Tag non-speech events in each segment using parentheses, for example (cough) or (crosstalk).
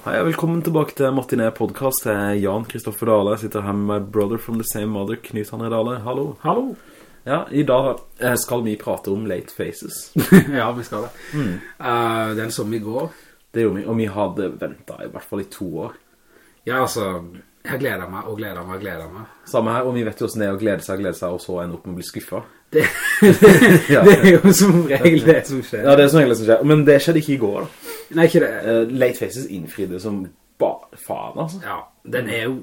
Hei, velkommen tilbake til Martinet podcast. Jeg er Jan Kristoffer Dahle. Jeg sitter her med my brother from the same mother, Knut André Dahle. Hallo. Hallo. Ja, i dag eh, skal vi prate om Late Faces. (laughs) ja, vi skal det. Mm. Uh, den som i går. Det gjorde vi, og vi hadde ventet i hvert fall i to år. Ja, altså, jeg gleder meg og gleder meg og gleder meg. Samme her, og vi vet jo hvordan det er å glede seg og glede seg, og så ender opp med å bli skuffet. Det, det, (laughs) (laughs) det, er jo som regel det som skjer. Ja, det er som regel det som skjer. Men det skjedde ikke i går da. Nei, ikke det. Uh, Late Faces innfridde som bare faen, altså. Ja, den er jo...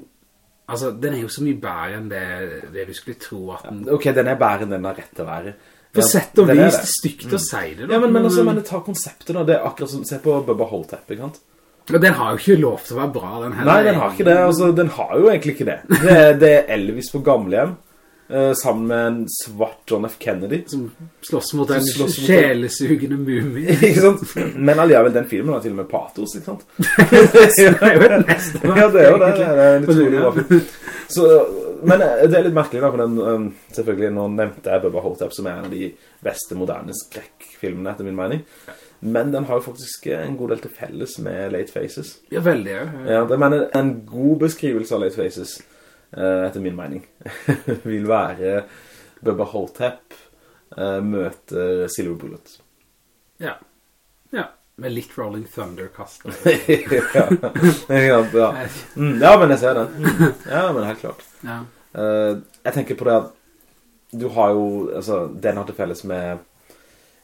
Altså, den er jo så mye bedre enn det, det du skulle tro at den... Ja, ok, den er bedre enn den har rett til å være. For sett og vis, det er stygt å si det da. Ja, men, men altså, men ta konseptet da. Det er akkurat som, se på Bubba Holtepp ikke sant? Men den har jo ikke lov til å være bra, den heller. Nei, den har ikke det. Altså, den har jo egentlig ikke det. Det, det er Elvis på gamlehjem. Uh, sammen med en svart John F. Kennedy. Som slåss mot en slåss sjelesugende mumie (laughs) Ikke sant? Men alligevel, den filmen har til og med patos, ikke sant? (laughs) det er jo det neste Ja, det er jo det, det er en utrolig bra film. Så, Men eh, det er litt merkelig da For den, um, selvfølgelig, nå nevnte jeg Bubba Hotep Som er en av de beste moderne skrekkfilmene Etter min mening. Men den har jo faktisk en god del til felles med Late Faces. Ja, veldig ja, ja det mener en god beskrivelse av Late Faces. Eh, etter min mening, (laughs) vil være Bubba Hotep uh, møter Silver Bullet. Ja, ja, med litt Rolling Thunder-kast. (laughs) ja. ja. Mm, ja, men jeg ser den. Mm. Ja, men helt klart. Ja. Uh, jeg tenker på det at du har jo, altså, den har til felles med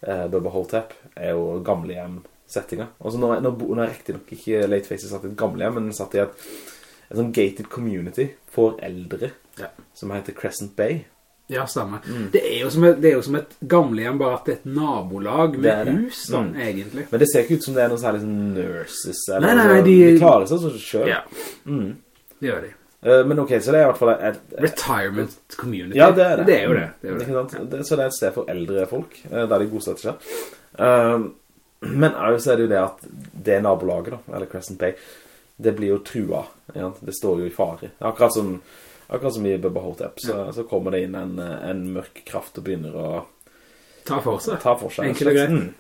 uh, Bubba Hotep, er jo gamlehjem-settinga. Altså, nå, nå, nå er riktig nok ikke Late Faces satt i et gamlehjem, men satt i et en sånn gated community for eldre ja. som heter Crescent Bay. Ja, stemmer. Mm. Det, er et, det, er jo som et gamlehjem, bare at det er et nabolag med hus, da, mm. egentlig. Men det ser ikke ut som det er noen særlig sånn nurses, eller nei, nei, de, de klarer seg sånn selv. Ja, mm. det gjør de. Uh, men ok, så det er i hvert fall et, et, Retirement community. Ja, det er det. Det er jo det. det, er jo det. det så det er et sted for eldre folk, uh, der de godsteder seg. Uh, men så er det jo det at det nabolaget da, eller Crescent Bay, det blir jo trua. Ja? Det står jo i fare. Akkurat som, akkurat som i Bubba Hotep, så, ja. så, kommer det inn en, en, mørk kraft og begynner å ta for seg. Ta for seg. Enkelt og greit. Mm.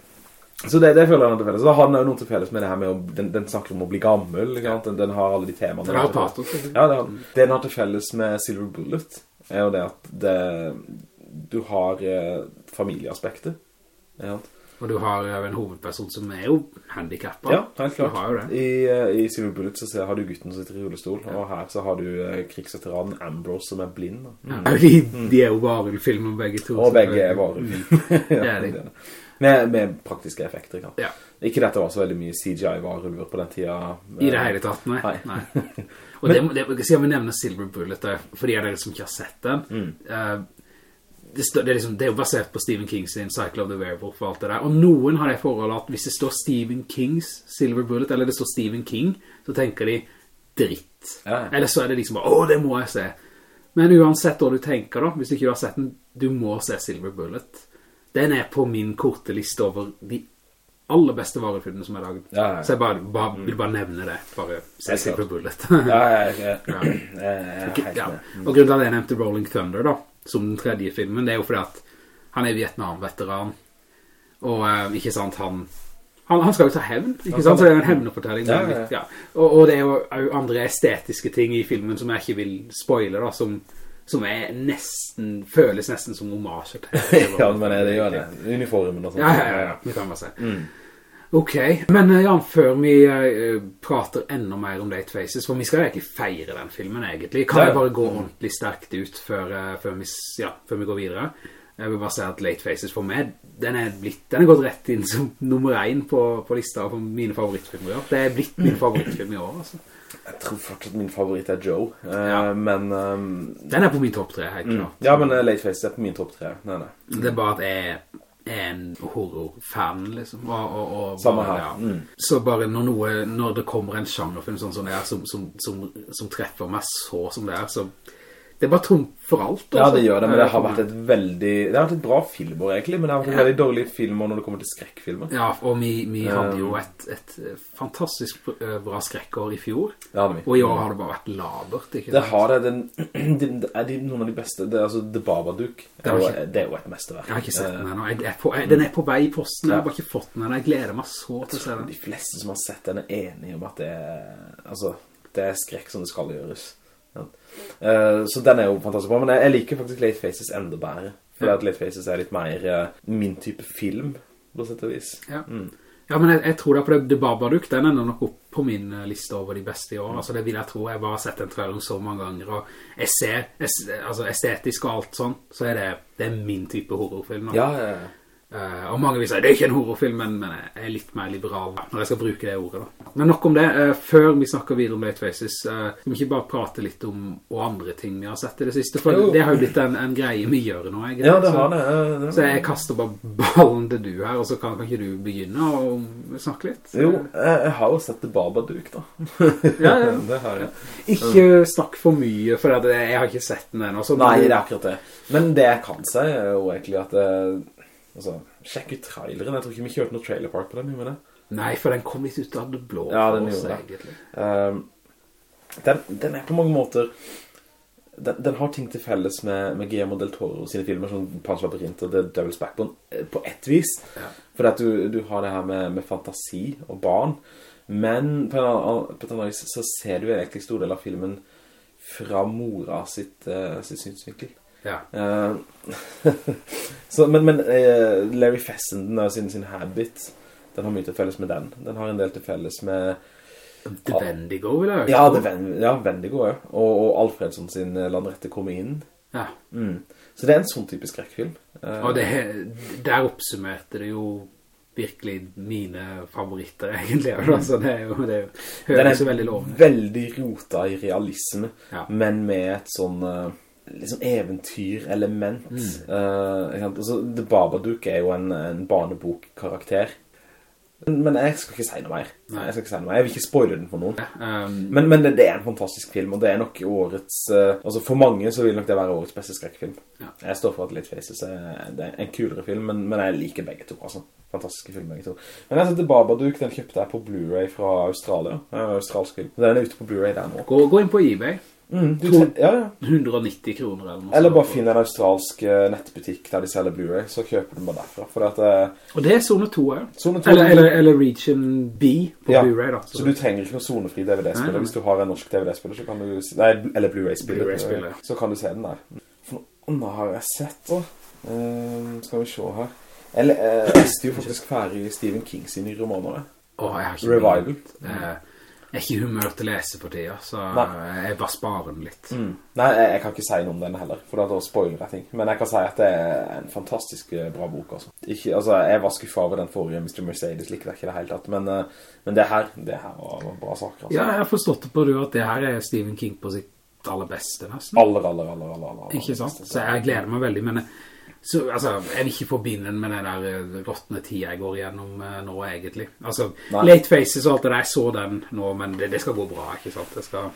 Så det, det føler jeg noe til felles. Så har den noe til felles med det her med å, den, den snakker om å bli gammel, den, den, har alle de temaene. Den har patos. Ja, det, har, den har til felles med Silver Bullet, er jo det at det, du har eh, familieaspektet. Ja. Og du har jo en hovedperson som er jo handikappet. Ja, helt klart. Du har jo det. I Silver Bullet så har du gutten som sitter i rullestol, ja. og her så har du uh, krigsveteranen Ambrose som er blind. Mm. Ja, de, de, er jo varulfilmer begge to. Og begge er varulfilmer. (laughs) Ja, det er de. Med, med, praktiske effekter, kan. Ja. Ikke dette var så veldig mye CGI-varulver på den tiden. I det hele tatt, nei. nei. nei. (laughs) Og Men, det, det, siden vi nevner Silver Bullet, for de av dere som ikke har sett den, mm. Det, det, er liksom, det, er jo basert på Stephen Kings sin Cycle of the Werewolf og alt det der. Og noen har det forholdet at hvis det står Stephen Kings Silver Bullet, eller det står Stephen King, så tenker de dritt. Ja. Eller så er det liksom åh, det må jeg se. Men uansett hva du tenker da, hvis du ikke har sett den, du må se Silver Bullet. Den er på min korte liste over de aller beste varefilmene som er laget. Ja, ja. Så jeg bare, bare, vil bare nevne det. Bare se Silver Bullet. ja, ja, ja. Og grunnen til at jeg nevnte Rolling Thunder da, som den tredje filmen, det er jo fordi at han er Vietnam-veteran, og eh, ikke sant, han, han, han, skal jo ta hevn, ikke sant, så det er en hevnefortelling. Ja, ja. ja. Og, og, det er jo andre estetiske ting i filmen som jeg ikke vil spoile da, som, som er nesten, føles nesten som homasjer til. (laughs) ja, men det gjør det. Uniformen og sånt. Ja, ja, ja, vi kan bare se. Mm. Ok, men eh, Jan, før vi uh, prater enda mer om Late Faces, for vi skal ikke feire den filmen egentlig, kan jeg bare gå ordentlig sterkt ut før, uh, før, vi, ja, før, vi, går videre? Jeg vil bare si at Late Faces for meg, den er, blitt, den er gått rett inn som nummer 1 på, på lista av mine favorittfilmer i år. Det er blitt min favorittfilm i år, altså. Jeg tror fortsatt min favoritt er Joe, uh, ja. men... Um, den er på min topp 3, helt klart. Mm, ja, men Late Faces er på min topp 3, nei, nei. Det er bare at jeg en horrorfan, liksom. Og, og, og Samme her. Ja. Mm. Så bare når, noe, når det kommer en sjangerfilm sånn som det er, som, som, som, som, treffer meg så som det er, så det er bare tomt for alt. Ja, altså. det gjør det, men det Eh, har vært et veldig... Det har vært et bra filmår, egentlig, men det har vært et Ja. veldig dårlig filmår når det kommer til skrekkfilmer. Ja, og vi, vi hadde jo et, et fantastisk eh, bra skrekkår i fjor, Det vi. og i år har det bare vært labert, ikke Det sant? har det, den, (clears throat) den, det er de, noen av de beste, det altså The Babadook, det er, jo, ikke- det er jo et mesterverk. Jeg har ikke sett den her ennå. Er jeg, den er på vei i posten, jeg har bare ikke fått den ennå. Jeg gleder meg så til å se den. De fleste som har sett den er enige om at det er, altså, det er skrekk som det skal gjøres. Ja. Uh, så den er jo fantastisk bra, men jeg, jeg liker faktisk Late Faces enda bedre. For Ja. at Late Faces er litt mer uh, min type film, på sett og vis. Ja. Mm. Ja, men jeg, jeg tror det på det, The Babadook, den ender nok opp på min eh, liste over de beste i år. Altså, det vil jeg tro. Jeg bare har sett den traileren så mange ganger, og jeg ser, jeg, altså, estetisk og alt sånn, så er det, det er min type horrorfilm. Ja, ja, ja. Eh, og mange vil si, det er ikke en horrorfilm, men, men jeg er litt mer liberal når jeg skal bruke det ordet. Da. Men nok om det. uh, før vi snakker videre om Late Faces, uh, skal vi ikke bare prate litt om og andre ting vi har sett i det siste? For Jo. det har jo blitt en, en greie vi gjør nå, egentlig. Ja, det har det. det. Så jeg kaster bare ballen til du her, og så kan, kan ikke du begynne å snakke litt? Jo, jeg, jeg har jo sett The Babadook, da. (laughs) Ja, ja. (laughs) det har jeg. Ikke snakk for mye, for jeg har ikke sett den ennå. Nei, det er akkurat det. Men det jeg kan si er jo egentlig at eh, Altså, sjekk ut traileren. Jeg tror ikke vi kjørte noe trailer park på den, gjorde det? Nei, for den kom litt ut av det blå Ja, den oss, gjorde det. Ehm, den, den er på mange måter den, den har ting til felles med, med Guillermo del Toro sine filmer som Pans Labyrinth og The Devil's Backbone eh, på ett vis Ja. for at du, du har det her med, med fantasi og barn men på et annet vis så ser du egentlig stor del av filmen fra mora sitt, uh, sitt synsvinkel Ja. Eh, (laughs) så, men men eh, Larry Fessenden og sin, sin Habit den har mye til felles med den den har en del til felles med The Vendigo, vil jeg ja, Ven, ja, Vendigo ja. og, og Alfredsson sin eh, Landrette kom inn. Ja. Mm. Så det er en sånn type skrekkfilm. Og det, der oppsummerte det jo virkelig mine favoritter, (laughs) egentlig. Altså, det er jo, det er den høres er jo veldig lovende. veldig rota i realisme, Ja. men med et sånn liksom eventyrelement. Mm. Uh, altså, The Babadook er jo en, en barnebokkarakter. Men, jeg skal ikke si noe mer. Nei. Jeg skal ikke si noe mer. Jeg vil ikke spoile den for noen. Um, Men, men det, det er en fantastisk film, og det er nok årets Uh, Altså for mange så vil nok det være årets beste skrekkfilm. Ja. Jeg står for at Late Faces er, det er en kulere film, men, men jeg liker begge to. Altså. Fantastiske film, begge to. Men jeg setter Babadook, den kjøpte jeg på Blu-ray fra Australia. Den er en australsk film. Den er ute på Blu-ray der nå. gå, gå inn på eBay. Mm, To- ja, ja. 190 kroner eller noe Eller bare finn en australsk eh, nettbutikk der de selger Blu-ray, så kjøper du bare derfra. For at eh, Og det er zone 2 ja. Zone 2 Eller, eller, eller Region B på Ja, Blu-ray da. Så du trenger ikke noen zonefri DVD-spiller. Hvis du har en norsk DVD-spiller, så kan du Nei, eller Blu-ray-spiller. Blu-ray-spiller. så kan du se den der. For noe annet har jeg sett, da. Uh, skal vi se her. Eller, eh, jeg leste jo faktisk ferdig Stephen King sine romaner. Åh, jeg har ikke Revival. Blitt. Eh, Jeg er ikke i humør til å lese for tida, så jeg bare sparer den litt. Mm. Nei, jeg, jeg kan ikke si noe om den heller, for da spoiler jeg ting. Men jeg kan si at det er en fantastisk eh, bra bok, altså. Ikke, altså jeg var skuffet over den forrige Mr. Mercedes, likte jeg ikke det helt tatt. Men, eh, men det her, det her var, bra saker, altså. Ja, jeg har forstått det på du at det her er Stephen King på sitt aller beste, nesten. Aller, aller, aller, aller, aller. Ikke sant? Så jeg gleder meg veldig, men så, altså, jeg vil ikke forbinde den med den der eh, råttende tida jeg går igjennom eh, nå, egentlig. Altså, Nei. Late Faces og alt det der, jeg så den nå, men det, det skal gå bra, ikke sant? Det skal,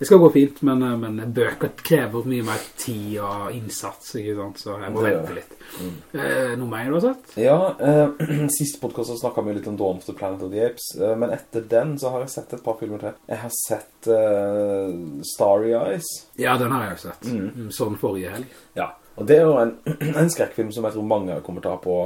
det skal gå fint, men, eh, men bøker krever mye mer tid og innsats, ikke sant? Så jeg må Det vente litt. litt. Eh, noe mer du har sett? Ja, eh, (clears throat) siste podcast så snakket vi litt om Dawn of the Planet of the Apes, eh, men etter den så har jeg sett et par filmer til. Jeg har sett eh, Starry Eyes. Ja, den har jeg jo sett. Mm. Sånn forrige helg. Ja, og det er jo en, (clears throat) en skrekkfilm som jeg tror mange kommer til å ha på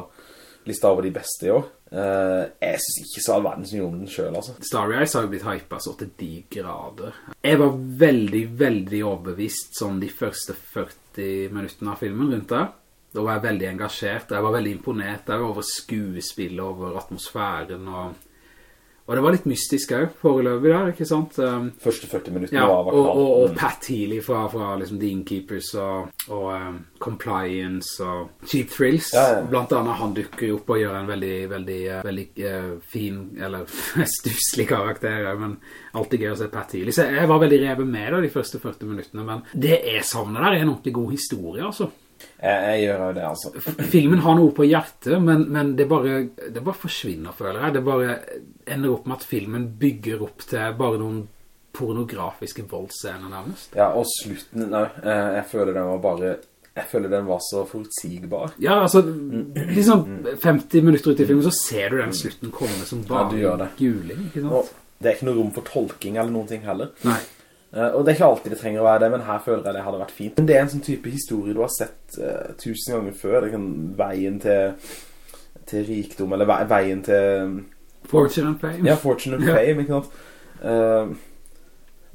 lista over de beste i år. Uh, jeg synes ikke så all verden som gjorde den selv, altså. Starry Eyes har jo blitt hypet så til de grader. Jeg var veldig, veldig overbevist sånn de første 40 minuttene av filmen rundt der. Da var jeg veldig engasjert, jeg var veldig imponert jeg var over skuespillet, over atmosfæren, og, og det var litt mystisk også, foreløpig der, ikke sant? Um, Første 40 minutter ja, var og, var og, og Mm. Pat Healy fra, fra liksom The Innkeepers og, og um, Compliance og Cheap Thrills. Ja, ja. Blant annet han dukker opp og gjør en veldig, veldig, uh, veldig uh, fin, eller (laughs) stusslig karakter, men alltid gøy å se Pat Healy. Så jeg var veldig revet med da, de første 40 minuttene, men det jeg savner der er en ordentlig god historie, altså. Jeg, jeg gjør jo det, altså. Filmen har noe på hjertet, men, men det, bare, det bare forsvinner, føler jeg. Det bare ender opp med at filmen bygger opp til bare noen pornografiske voldscener nærmest. Ja, og slutten, nei, eh, jeg føler den var bare, jeg føler den var så forutsigbar. Ja, altså, liksom 50 minutter ut i filmen så ser du den slutten komme som bare ja, guling, ikke sant? Og det er ikke noe rom for tolking eller noen ting heller. Nei. Eh, og det er ikke alltid det trenger å være det, men her føler jeg det hadde vært fint. Men det er en sånn type historie du har sett uh, tusen ganger før. Det kan veien til, til rikdom, eller ve veien til Fortune and Fame. ja, fortune and fame, ikke sant? Uh,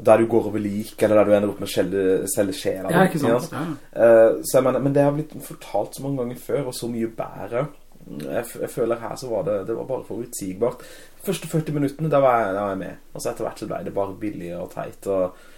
der du går over lik, eller der du ender opp med å selge, selge sjela. Ja, ikke sant? Ikke sant? Uh, så jeg mener, men det har blitt fortalt så mange ganger før, og så mye bære. Jeg, jeg føler her så var det, det var bare forutsigbart. Første 40 minuttene, da var jeg, da var jeg med. Og så etter hvert så ble det bare billigere og teit. Og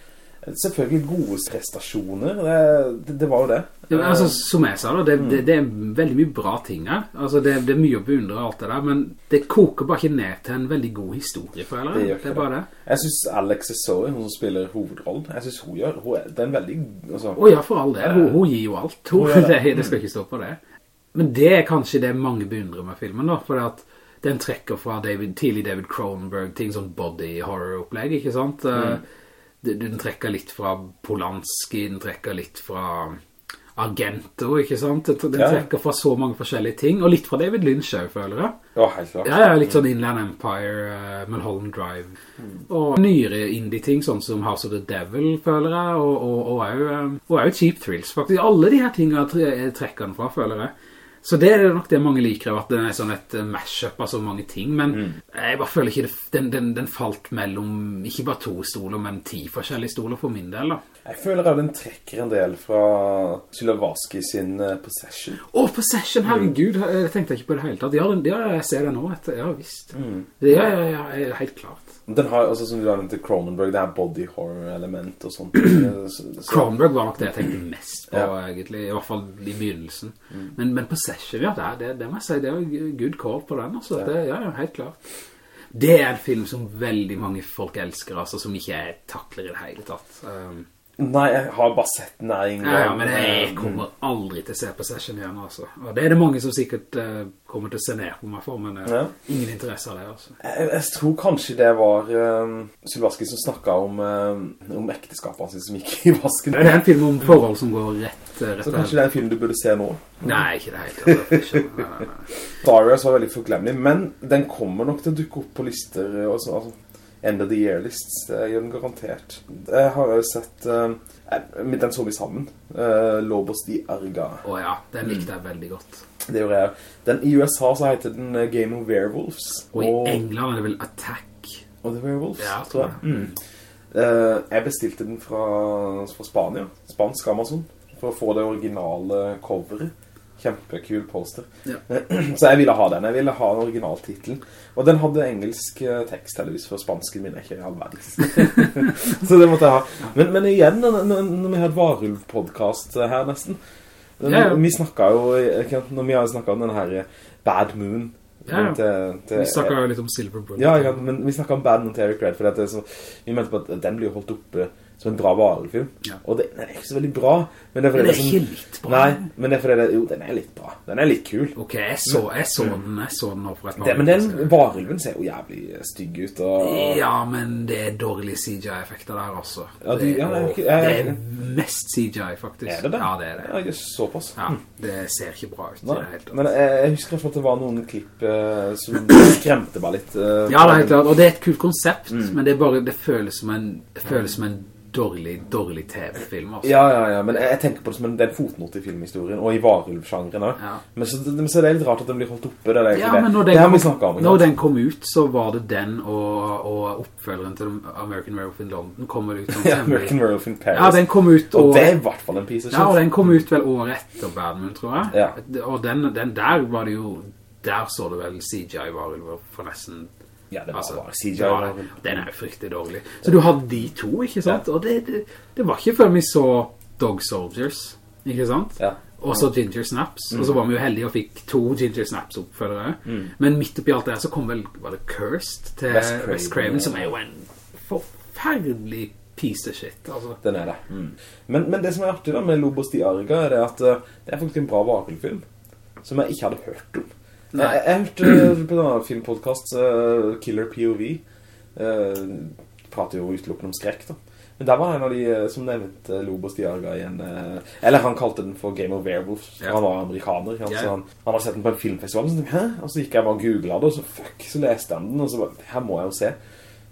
selvfølgelig gode prestasjoner, det, det, det var jo det. Ja, altså, som jeg sa da, det, det, det er veldig mye bra ting her. Altså, det, det er mye å beundre alt det der, men det koker bare ikke ned til en veldig god historie, Det gjør Det, er bare det. Jeg synes Alex Zoe, hun som spiller hovedrollen, jeg synes hun gjør, hun er, det er en veldig, altså, oh, ja, for all det. Hun, hun gir jo alt. Hun, Hun (laughs) det skal ikke stå på det. Men det er kanskje det mange beundrer med filmen da, for at den trekker fra David, tidlig David Cronenberg, ting sånn body horror-opplegg, ikke sant? Mm. Den, trekker litt fra Polanski, den trekker litt fra Argento, ikke sant? Den, Ja. trekker fra så mange forskjellige ting, og litt fra David Lynch jeg føler jeg. ja, helt klart. Ja, ja, litt sånn Inland Empire, uh, Mulholland Drive. Og nyere indie-ting, sånn som House of the Devil, føler jeg, og, og, og, eh, og også Cheap Thrills, faktisk. Alle de her tingene trekker den fra, føler jeg. Så det er nok det mange liker, at den er sånn et eh, mashup av så mange ting, men jeg bare føler ikke det, den, den, den falt mellom, ikke bare to stoler, men ti forskjellige stoler for min del, da. Jeg føler at den trekker en del fra Sulawski sin eh, Possession. Å, Possession, herregud, jeg tenkte ikke på det hele tatt. Ja, den, ja jeg ser det nå, etter, ja visst. Det er ja, ja, ja, helt klart. Den har, altså som du har nevnt til Cronenberg, det er body horror element og sånt. (clears throat) Så- så- Cronenberg var nok det jeg tenkte mest på, Ja. egentlig, i hvert fall i begynnelsen. Men, men Possession, ja, det, det, det må jeg si, det jo good call på den, altså. Det, ja, ja, helt klart. Det er en film som veldig mange folk elsker, altså, som ikke jeg takler i det hele tatt. Um, Nei, jeg har bare sett den der en gang. ja, men jeg kommer aldri til å se Possession igjen, altså. Og det er det mange som sikkert uh, kommer til å se ned på meg for, men uh, Ja. ingen interesse av det, altså. Jeg, jeg tror kanskje det var uh, Sylvaski som snakket om, uh, om ekteskapene sine som gikk i vasken. Det er en film om forhold som går rett, eh, rett Så kanskje det er en film du burde se nå. Nei, ikke det helt. Star. Darius var veldig forglemmelig, men den kommer nok til å dukke opp på lister og sånn, altså, End of the year lists, det gjør den garantert. Jeg har jo sett, Uh, den så vi sammen, uh, Lobos de Arga. Å ja, den likte jeg veldig godt. Det gjorde jeg. Den, I USA så heter den Game of Werewolves. Og i England er det vel Attack. Og The Werewolves, Ja, tror jeg. Mm. Uh, jeg bestilte den fra, fra Spania, spansk Amazon, for å få det originale coveret. Kjempekul poster. Ja. (clears throat) Så jeg ville ha den. Jeg ville ha originaltitelen originaltitel. Og den hadde engelsk eh, tekst, heldigvis, for spansken min er ikke all verdens. (laughs) så det måtte jeg ha. Men, men igjen, når, vi har et Varulv-podcast her nesten, den, Ja, ja. vi snakket jo, når vi har snakket om den her eh, Bad Moon, Ja, til, til, Vi snakket jo litt om Silver Bullet. ja, men vi snakket om Bad Moon til Eric Red, for det så, vi mente på at den blir holdt oppe som en bra varulvfilm. Ja. Og det, den er ikke så veldig bra, men det er Den er ikke sånn- litt bra. Nei, men det er fordi det, jo, den er litt bra. Den er litt kul. Ok, jeg så, jeg så den, jeg så den nå for et par Det, men den varulven ser jo jævlig stygg ut, og... Ja, men det er dårlige CGI-effekter der også. Ja, du- det, er, ja, jeg- jeg- det er mest CGI, faktisk. Er det det? Ja, det er det. Ja, såpass. Ja, det ser ikke bra ut. Nei, helt, men jeg, jeg husker at det var noen klipp uh, som (coughs) skremte meg litt. Uh, Ja, det er helt klart, og det er et kult konsept, Mm. men det bare, det føles som en, føles som en dårlig, dårlig TV-film, altså. Ja, ja, ja, men jeg, tenker på det som en, det er en fotnote i filmhistorien, og i varulvsjangeren også. Ja. Men så, men så er det litt rart at den blir holdt oppe, det er Ja, det. men når det den, vi kom, om. når den kom ut, så var det den og, og oppfølgeren til American Werewolf in London kommer ut (laughs) Ja, American Werewolf in Paris. Ja, den kom ut og og, det er i hvert fall en piece of shit. ja, og den kom ut vel året etter Badman, tror jeg. Ja. Og den, den der var det jo, der så det vel CGI-varulver for nesten Ja, det var Altså, bare CGI. ja, den er fryktelig dårlig. Så du hadde de to, ikke sant? Og det, det, det var ikke før vi så Dog Soldiers, ikke sant? Ja. Og så Ginger Snaps. Og så var vi jo heldige og fikk to Ginger Snaps oppfølgere. Men midt oppi alt det her så kom vel, var det Cursed til Wes Craven, Craven, Craven, ja. som er jo en forferdelig piece of shit, altså. Den er det. Men, men det som er artig da med Lobos Diarga er det at eh, det er faktisk en bra varulvfilm som jeg ikke hadde hørt om. Jeg, jeg, jeg hørte på denne filmpodcast uh, Killer POV uh, prater jo utelukkende om skrekk da. Men der var en av de eh, som nevnte Lobos Diaga i en... eh, Eller han kalte den for Game of Werewolf. Ja. Han var amerikaner. ikke? Ja. Han, han hadde sett den på en filmfestival. Og så, Hæ? Og så gikk jeg bare og googlet det, og så fuck, så leste jeg den. Og så bare, her må jeg jo se.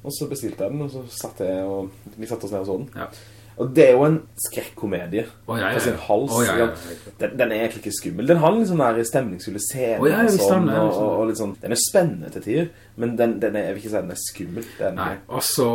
Og så bestilte jeg den, og så satt jeg og... Vi satt oss ned og så den. Ja. Og det er jo en skrekkomedie oh, ja, ja, på sin hals. Oh, ja, ja, ja. Den, den er egentlig ikke skummel. Den har litt sånn der stemningsfulle scener oh, ja, og, sånn, den og, og, og litt sånn. Den er spennende til tider, men den, den er, jeg vil ikke si den er skummel. Den Nei, og så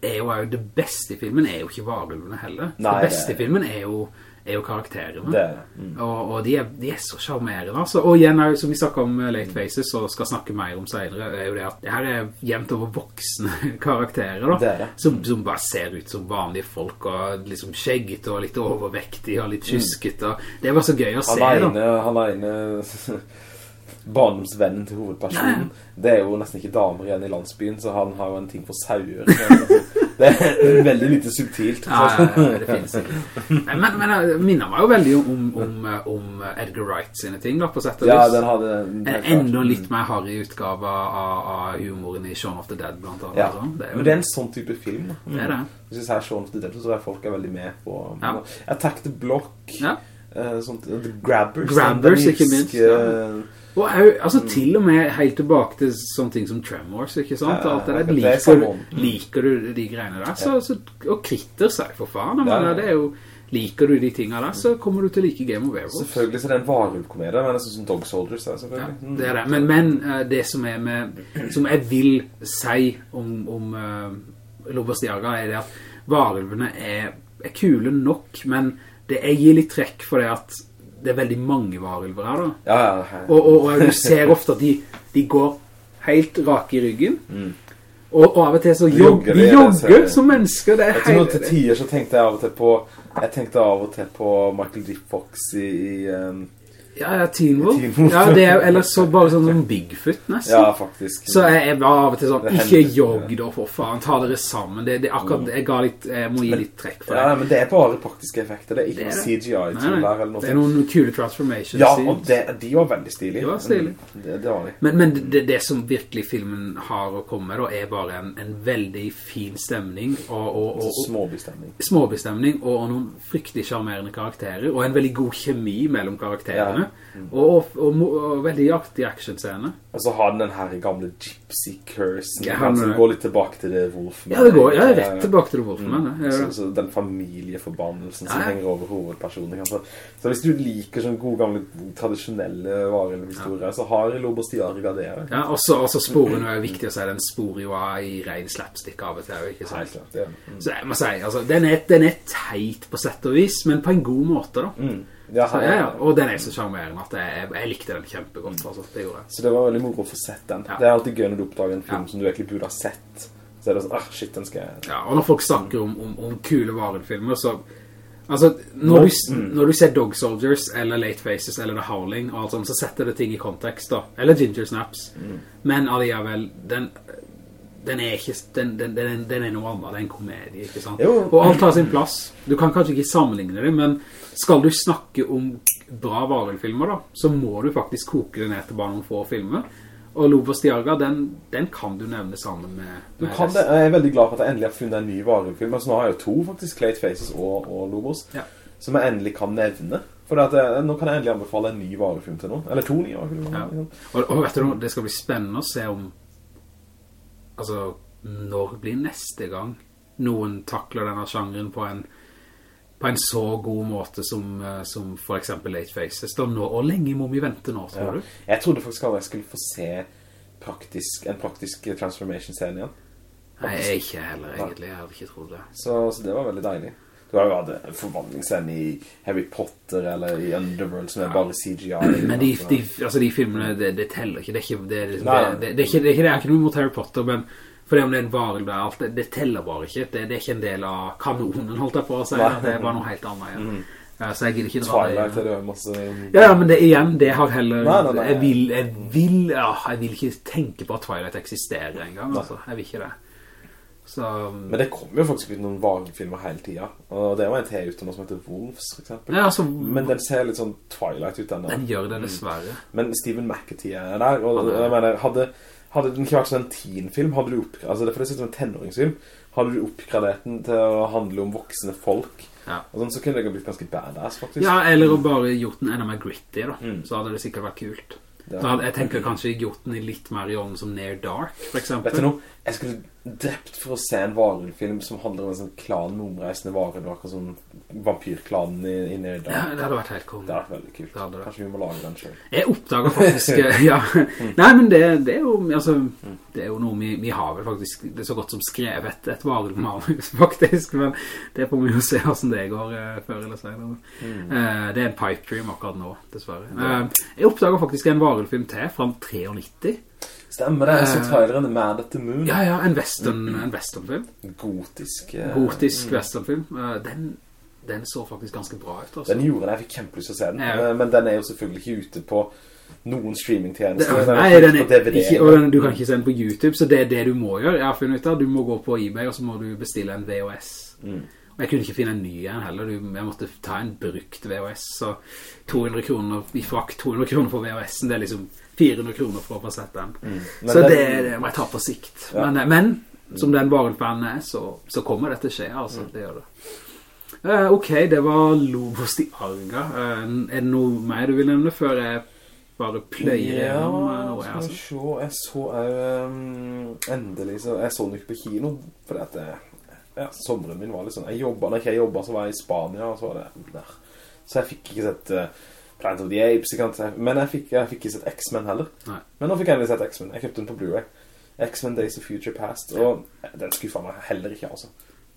er jo det beste i filmen er jo ikke varulvene heller. Nei, det beste i filmen er jo, er jo karakterene. Det er det. Mm. Og, og de, er, de er så charmerende, altså. Og igjen, som vi snakket om eh, Late Faces, og skal snakke mer om senere, er jo det at det her er jevnt over voksne (laughs) karakterer, da. Det er det. Som, som bare ser ut som vanlige folk, og liksom skjegget, og litt overvektig, og litt kysket, og det var så gøy å se, Han er da. han er ene barndomsvennen til hovedpersonen. Det er jo nesten ikke damer igjen i landsbyen, så han har jo en ting for sauer. (laughs) Det (laughs) er veldig lite subtilt. Ja, det finnes ikke. (laughs) Men, men det minner meg jo veldig om, om, om Edgar Wright sine ting, da, på sett og vis. Ja, den hadde... En enda litt mer harry utgave av, av humoren i Shaun of the Dead, blant annet. Ja, altså. Det er jo men det er en sånn type film. da. Det er det. Hvis jeg ser Shaun of the Dead, så tror jeg folk er veldig med på... Ja. Attack the Block, Ja. eh, sånt, The Grabbers. Grabbers, ikke minst, ja. Og er, altså til og med helt tilbake til sånne ting som Tremors, ikke sant? Ja, Alt det der, er liker, du, liker du de greiene der? Så, så, og kritter seg for faen, men Ja, det er jo... Liker du de tingene der, så kommer du til å like Game of Thrones. Selvfølgelig så er det en varulvkomedie, men det er sånn som Dog Soldiers der, selvfølgelig. Ja, det er det. Men, men eh, det som er med Som jeg vil si om, om uh, Lobos Diaga er det at varulvene er, er kule nok, men det jeg gir litt trekk for det at det er veldig mange varulver her da. Ja, ja. Og, og, og du ser ofte at de, de går helt rake i ryggen. Og, og av og til så jogger, de er jogger som mennesker. Det er Jeg tror til tider så tenkte jeg av og til på Jeg tenkte av og til på Michael D. Fox i, i um, Ja, ja, Teen Wolf. Teen Wolf. Ja, det er, eller så bare sånn som Bigfoot nesten. Ja, faktisk Så jeg, jeg var av og til sånn, ikke jogg da, for faen, ta dere sammen. Det, det er akkurat, jeg, litt, jeg må gi litt trekk for det. Ja, men det er bare praktiske effekter Det er ikke Det er. CGI til der eller noe det er noen kule transformations. Ja, og det, de var veldig stilige De var stilige. Mm, Det, det var de Men, men det, det som virkelig filmen har å komme med da, er bare en, en veldig fin stemning, og, og, og, og småbestemning. småbestemning, og, noen fryktelig charmerende karakterer, og en veldig god kjemi mellom karakterene. Og, og, og, og veldig artig actionscene. Og så har den den her gamle Gypsy Curse Ja, Som går litt tilbake til det Wolfman Ja, det går, ja, Eh, rett tilbake til det Wolfman. Mm. Ja, Så, så den familieforbannelsen som henger over hovedpersonen Kanskje. så, hvis du liker sånn gode gamle tradisjonelle varulvhistorier Så har Lobo Diariga det ja. Ja, også, så og så sporene er viktig å si, den sporer jo av i ren slapstick av og til, ikke sant? Klart, det er. Så jeg må si, altså, den er, den er teit på sett og vis, men på en god måte da. Mm. Ja, Så, ja, og den er så charmerende at jeg, jeg likte den kjempegodt, altså, det. Så det var veldig moro å få sett den. Ja. Det er alltid gøy når du oppdager en film som du egentlig burde ha sett. Så er det sånn, ah, shit, den skal jeg... Ja, og når folk snakker om, om, om kule varenfilmer, så... Altså, når du, når du ser Dog Soldiers, eller Late Faces, eller The Howling, sånt, så setter det ting i kontekst da. Eller Ginger Snaps. Mm. Men allikevel, den, den er ikke... Den, den, den, den er noe annet, det er en komedie, ikke sant? Jo. Og alt har sin plass. Du kan kanskje ikke sammenligne det, men skal du snakke om bra varelfilmer da, så må du faktisk koke det ned til bare noen få filmer. Og Lobos Diaga, den, den kan du nevne sammen med... Du med kan det. Jeg er veldig glad for at jeg endelig har funnet en ny varefilm. Altså, nå har jeg jo to faktisk, Clayt Faces og, og Lobos, Ja. som jeg endelig kan nevne. For at jeg, nå kan jeg endelig anbefale en ny varefilm til noen. Eller to nye varefilmer. Ja. liksom. Og, og vet du det skal bli spennende å se om Altså, når blir neste gang noen takler denne sjangeren på en på en så god måte som, eh, som for eksempel Late Faces da nå, og lenge må vi vente nå, tror Ja. du? Jeg trodde faktisk aldri jeg skulle få se praktisk, en praktisk transformation-scene igjen. Nei, ikke heller egentlig, jeg hadde ikke trodd det Så, så det var veldig deilig. Du har jo hatt en forvandlingsscene i Harry Potter eller i Underworld som er bare CGI. (clears throat) Men de, de, altså de filmene, det, det teller ikke. Det er ikke det, er liksom, det, er er er noe mot Harry Potter, men for det om det er en varel der, alt, det, teller bare ikke. Det, det er ikke en del av kanonen, holdt jeg på å si. Det er bare noe helt annet igjen. Ja, Så jeg gidder ikke dra det. Twilight det jo masse... Ja, ja, men det igjen, det har heller Nei, nei, nei. Jeg, vil, jeg, vil, ja, jeg vil ikke tenke på at Twilight eksisterer en gang altså. Jeg vil ikke det Så Men det kommer jo faktisk ut noen Vagefilmer hele tiden. Og det var en til ute nå som heter Wolves, for eksempel. Ja, altså Men den ser litt sånn Twilight ut, denne. Den gjør det dessverre Men Stephen McAtee er der, og er- jeg mener, hadde, hadde den ikke vært sånn en teenfilm, hadde du oppgradert altså det er for det sitter en tenåringsfilm, hadde du oppgradert den til å handle om voksne folk, Ja. og sånn, så kunne det blitt ganske badass, faktisk. Ja, eller å bare gjort den enda mer gritty da. Mm. Så hadde det sikkert vært kult. Ja. Hadde, jeg tenker kanskje gjort den i litt mer i ånden som Near Dark, for eksempel. Vet du noe? Jeg skulle drept for å se en varulvfilm som handler om en sånn klan med omreisende varulv, akkurat sånn vampyrklanen i, i Nerd Ja, det hadde vært helt Det konge. hadde vært veldig kult. Det det. Kanskje vi må lage den selv. Jeg oppdager faktisk Ja, (laughs) nei, men det, det er jo Altså, det er jo noe vi, vi har vel faktisk Det er så godt som skrevet et varulvmanus (laughs) faktisk Men det får vi jo se hvordan det går eh, Før eller senere Eh, Det er en pipe dream akkurat nå, dessverre Eh, Jeg oppdager faktisk en varulvfilm til Fra 93 Stemmer det, jeg så traileren Mad at the Moon. Ja, ja, en western, en westernfilm Gotisk. Uh, Gotisk westernfilm Eh, Den, den så faktisk ganske bra ut altså. Den gjorde det, jeg fikk kjempelyst å se den. Ja. Eh, Men den er jo selvfølgelig ikke ute på noen streamingtjenester. Den er nei, den er ikke, og den, du kan ikke se den på YouTube, så det er det du må gjøre. Jeg har funnet ut av, du må gå på eBay, og så må du bestille en VHS. Mm. Og jeg kunne ikke finne en ny en heller, du, jeg måtte ta en brukt VHS, så 200 kroner i frakt, 200 kroner for VHS-en, det er liksom 400 kroner for å få sett den. Mm. Så den- det, det må jeg ta på sikt. Ja. Men, men, som den varulvfanen er, så, så kommer det til å skje, altså, Mm. det gjør det. Uh, ok, det var Lobos de Arga. Uh, er det noe mer du vil nevne før jeg bare pløyer Ja, gjennom Ja, noe? skal vi Altså? se. Jeg så jo endelig så Jeg så den ikke på kino fordi at det, ja, sommeren min var litt sånn Jeg jobbet, når jeg jobbet så var jeg i Spania og så var det der. Så jeg fikk ikke sett uh, Planet of the Apes ikke sant? Men jeg fikk, jeg fikk ikke sett X-Men heller Nei. Men nå fikk jeg endelig sett X-Men Jeg kjøpte den på Blu-ray X-Men Days of Future Past Og den skuffet meg heller ikke altså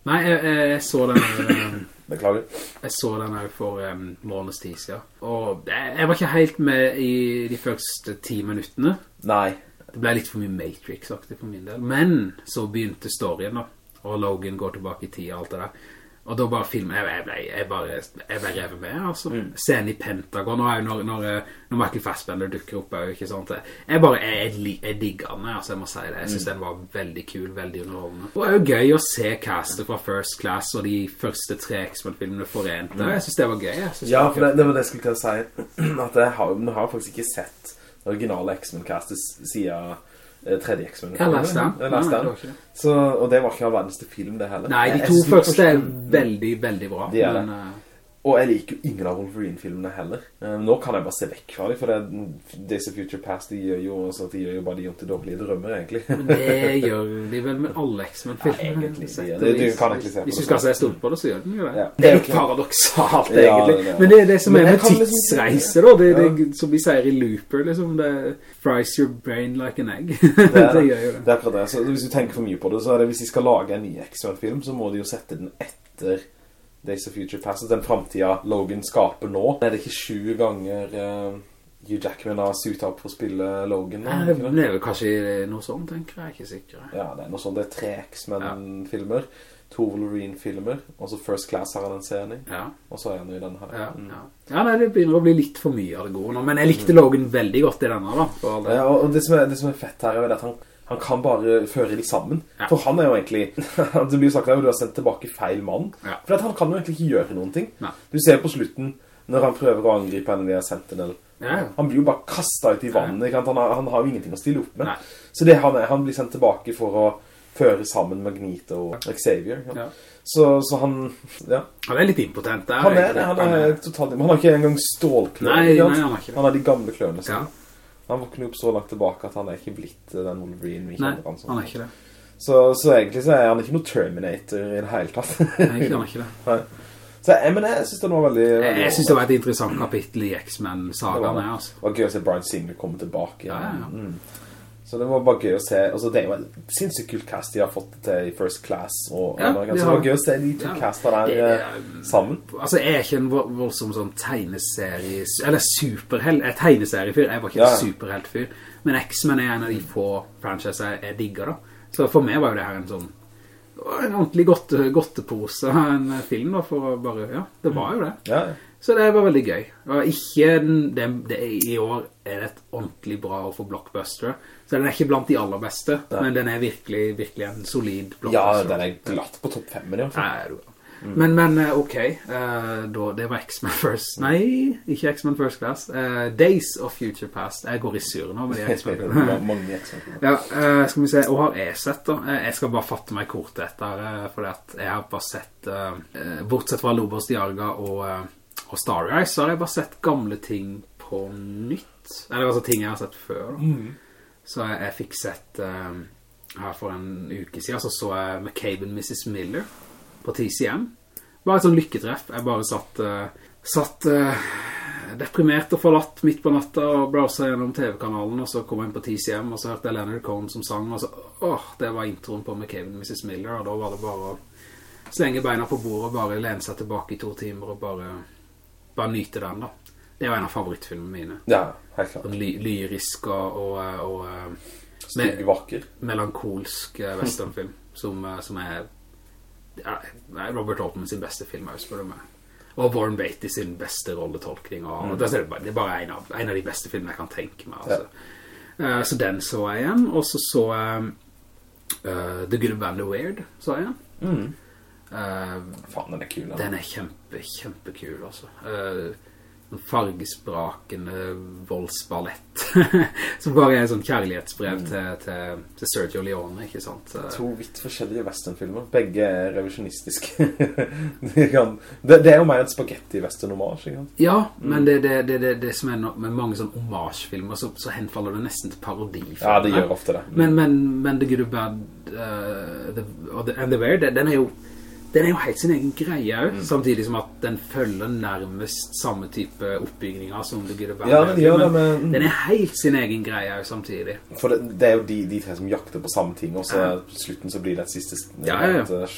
Nei, jeg, jeg, jeg så den eh, Beklager Jeg så den her for um, måneds tid siden. Og jeg, jeg var ikke helt med i de første ti minuttene. Nei Det ble litt for mye Matrix-aktig for min del. Men så begynte storyen da. Og Logan går tilbake i tid og alt det der. Og da bare filmen, jeg, jeg, ble, jeg bare, jeg ble revet med, altså. Scenen i Pentagon, og når, når, når Michael Fassbender dukker opp, er jo ikke sant. Jeg bare, jeg, jeg, digger den, altså, jeg må si det. Jeg synes den var veldig kul, veldig underholdende. Og det er jo gøy å se castet fra First Class og de første tre X-Men-filmene forente. Jeg synes det var gøy. Ja, det for det, det var det jeg skulle til å si At jeg har, har faktisk ikke sett originale X-Men-castet siden tredje X-Men det det. Og det var ikke av verdens til film det heller Nei, de to første er veldig, veldig bra. De er det. men, eh, Og jeg liker jo ingen av Wolverine-filmene heller Um, Nå kan jeg bare se vekk fra dem For det, Days of Future Past De gjør jo, altså, de gjør jo bare de om til dårlige drømmer egentlig Men det gjør de vel med alle X-Men-filmer. Ja, egentlig, sett ja. Det- du kan egentlig se på Hvis det du skal se stort på det, så gjør den jo det. Ja. Det er litt paradoksalt, Ja, egentlig. er. Men det er det som er med liksom tidsreise, da. Det, det, som vi sier i Looper, liksom. Det fries your brain like an egg. (laughs) Det, Det gjør jo det. det er akkurat det Så hvis du tenker for mye på det Så er det hvis de skal lage en ny X-Men-film Så må de jo sette den etter Days of Future Past Den fremtiden Logan skaper nå Er det ikke sju ganger uh, Hugh Jackman har suttet opp for å spille Logan nå? Det? Det er vel kanskje noe sånt, tenker jeg. Jeg er ikke sikker. Ja, det er noe sånt Det er tre X-Men-filmer To Wolverine-filmer Og så First Class har han en scene Ja, Og så er han jo i denne her ja, Mm. ja. ja nei, det begynner å bli litt for mye av det gode nå. Men jeg likte Logan veldig godt i denne, da. Del. Ja, og det som, er, det som er fett her er det at han, han kan bare føre de sammen. Ja. For han er jo egentlig, (laughs) det blir jo sagt at du har sendt tilbake feil mann. Ja. For at han kan jo egentlig ikke gjøre noen ting. Nei. Du ser på slutten, når han prøver å angripe henne via Sentinel. Ja. Han blir jo bare kastet ut i vannet? Han, han har jo ingenting å stille opp med. Nei. Så det han er, han blir sendt tilbake for å føre sammen Magneto og Xavier. Så, så han, ja, Han er litt impotent der. han er det, han er totalt, han har ikke engang stålklør. Nei, nei, han har ikke det. Han har de gamle klørne sine. Han våkner opp så langt tilbake at han er ikke blitt eh, den Wolverine vi kjenner han som. han er ikke det. Så, så egentlig så er han ikke noe Terminator i det hele tatt. Nei, han er ikke det. (laughs) Nei. Så jeg, men jeg synes det var veldig... Veldig jeg synes det var et interessant kapittel i X-Men-sagaen, det altså. var gøy å se Brian Singer komme tilbake. Ja, ja, ja. Mm. Så det var bare gøy å se. Altså, det er jo en sinnssykt kult cast de har fått til i First Class. Og, Ja, og, de så det var gøy å se de to Ja. castene der Det- eh, sammen. Altså, jeg er ikke en voldsom sånn tegneserie... Eller superhelt... Jeg er tegneseriefyr, jeg var ikke Ja, en superheltfyr. Men X-Men er en av de få franchises jeg, jeg digger, da. Så for meg var jo det her en sånn... En ordentlig godte, godtepose, en film da, for å bare... Ja, det var jo det. Ja, ja. Så det var veldig gøy. Og ikke det, det, I år er det et ordentlig bra år for blockbuster. Så den er ikke blant de aller beste, men den er virkelig, virkelig en solid blockbuster. ja, den er glatt på topp 5, i hvert fall. Nei, du- Men, men, eh, ok, uh, da, det var X-Men First, nei, ikke X-Men First Class, uh, Days of Future Past, jeg går i sur nå med de X-Men. Ja, skal vi se, og har jeg sett da? Jeg skal bare fatte meg kort etter, fordi at jeg har bare sett, bortsett fra Lobos Diarga og, og Starry Eyes, så har jeg bare sett gamle ting på nytt. Eller altså ting jeg har sett før. Mm. Så jeg, jeg fikk sett her for en uke siden, så så jeg McCabe and Mrs. Miller på TCM. Bare et sånn lykketreff. Jeg bare satt, uh, satt uh, deprimert og forlatt midt på natta og browset gjennom TV-kanalen, og så kom jeg inn på TCM, og så hørte jeg Leonard Cohen som sang, og så, åh, det var introen på McCabe and Mrs. Miller, og da var det bare å slenge beina på bordet, og bare lene seg tilbake i to timer, og bare, bare nyte den da. Det var en av favorittfilmene mine. Ja, helt klart. Ly lyrisk og, og, og eh, Stygg vakker. Melankolsk westernfilm, som, som er ja, Robert Altman sin beste film, jeg spør du meg. Og Warren Beatty sin beste rolletolkning. Og, mm. det, er bare, det, er bare en av, en av, de beste filmene jeg kan tenke meg. Altså. Ja. Uh, så den så jeg igjen. Og så så jeg uh, The Good Band of Weird, så jeg. Mm. Uh, Faen, den er kul. Den er kjempe, kjempekul, altså. Uh, fargesprakende voldsballett (laughs) som bare er en sånn kjærlighetsbrev mm. til, til, til, Sergio Leone, ikke sant? To vitt forskjellige westernfilmer, begge er revisionistiske (laughs) det, det, er jo mer en spagetti-western-homage, ikke sant? Ja, mm. men det, det, det, som er no, med mange sånn homage-filmer, så, så, henfaller det nesten til parodi. Ja, det gjør ofte det. Mm. Men, men, men The Good or Bad uh, the, and The Weird, den er jo den er jo helt sin egen greie mm. samtidig som at den følger nærmest samme type oppbygninger som The Good Ja, den gjør det, men... Den er helt sin egen greie samtidig. For det, det er jo de, de, tre som jakter på samme ting, og så ja. slutten så blir det et siste ja, ja, ja.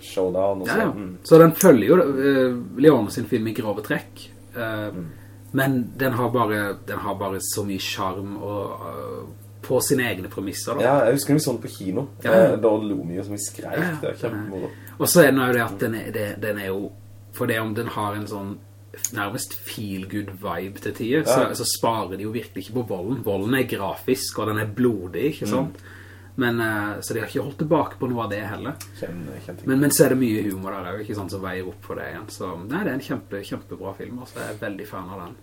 showdown. Og så. Ja, mm. så den følger jo uh, Leone sin film i grove trekk. Uh, mm. Men den har, bare, den har bare så mye charm og... Uh, på sine egne premisser. Da. Ja, jeg husker vi sånn på kino. Ja. Da lo vi jo som vi skreik. Det er kjempemoro. Og så er det jo det at den er, det, den er jo, for det om den har en sånn nærmest feel-good vibe til tider, ja. så, så, sparer de jo virkelig ikke på volden. Volden er grafisk, og den er blodig, ikke sant? Mm. Men, uh, så de har ikke holdt tilbake på noe av det heller. Kjenner men, men, så er det mye humor der, ikke sant, som veier opp for det igjen. Så nei, det er en kjempe, kjempebra film, altså. Jeg er veldig fan av den.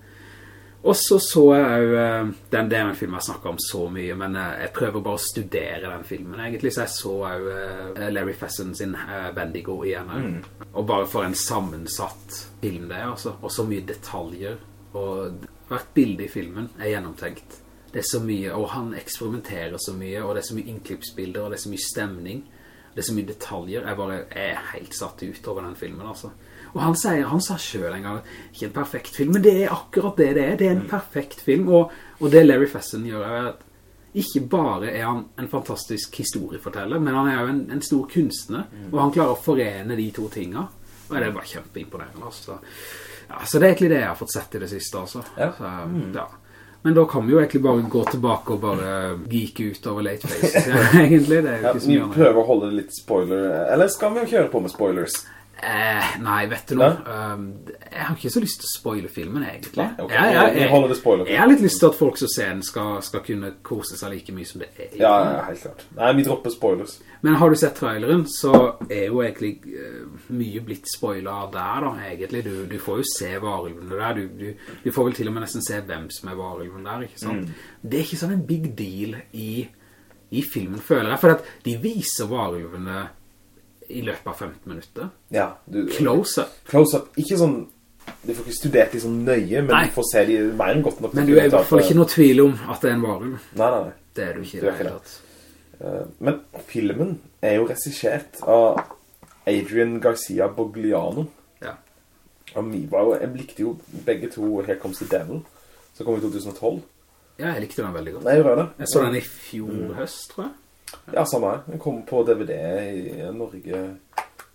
Og så så jeg jo, eh, den, det er en film jeg snakker om så mye, men eh, jeg prøver bare å studere den filmen egentlig, så jeg så jo eh, Larry Fesson sin Bendigo igjen, mm. og bare for en sammensatt film det, altså, og så mye detaljer, og hvert bilde i filmen er gjennomtenkt. Det er så mye, og han eksperimenterer så mye, og det er så mye innklippsbilder, og det er så mye stemning, det er så mye detaljer, jeg bare er helt satt ut over den filmen, altså. Og han, sier, han sa selv en gang, ikke en perfekt film, men det er akkurat det det er. Det er en mm. perfekt film, og, og det Larry Fesson gjør er at ikke bare er han en fantastisk historieforteller, men han er jo en, en stor kunstner, mm. og han klarer å forene de to tingene. Og det er bare kjempeimponerende. Altså. Ja, så det er egentlig det jeg har fått sett i det siste, altså. Ja. Så, mm. ja. Men da kan vi jo egentlig bare gå tilbake og bare geeke ut over late Face. (laughs) egentlig. Det er jo ikke så mye. Vi prøver å holde litt spoiler, eller skal vi jo kjøre på med spoilers? Eh, nei, vet du noe? Um, jeg har ikke så lyst til å spoile filmen, egentlig. Nei, okay. jeg, jeg, jeg, jeg, har litt lyst til at folk som ser den skal, skal, kunne kose seg like mye som det er. Ja, ja, helt klart. Nei, vi dropper spoilers. Men har du sett traileren, så er jo egentlig uh, mye blitt spoilet der da, egentlig. Du, du får jo se varulvene der. Du, du, du, får vel til og med nesten se hvem som er varulven der, ikke sant? Mm. Det er ikke sånn en big deal i, i filmen, føler jeg. For at de viser varulvene i løpet av 15 minutter. Ja. Close-up. Close-up. Ikke sånn, du får ikke studert de sånn nøye, men Nei. du får se de mer enn godt nok. Men du er i hvert fall ikke noe tvil om at det er en varum. Nei, nei, nei. Det er du ikke. Du er ikke det. Uh, men filmen er jo resisjert av Adrian Garcia Bogliano. Ja. Og vi var jo, jeg likte jo begge to Here Comes the Devil, som kom i 2012. Ja, jeg likte den veldig godt. Nei, jeg. Jeg så den i fjor mm. høst, tror jeg. Ja, samme her. Den kom på DVD i Norge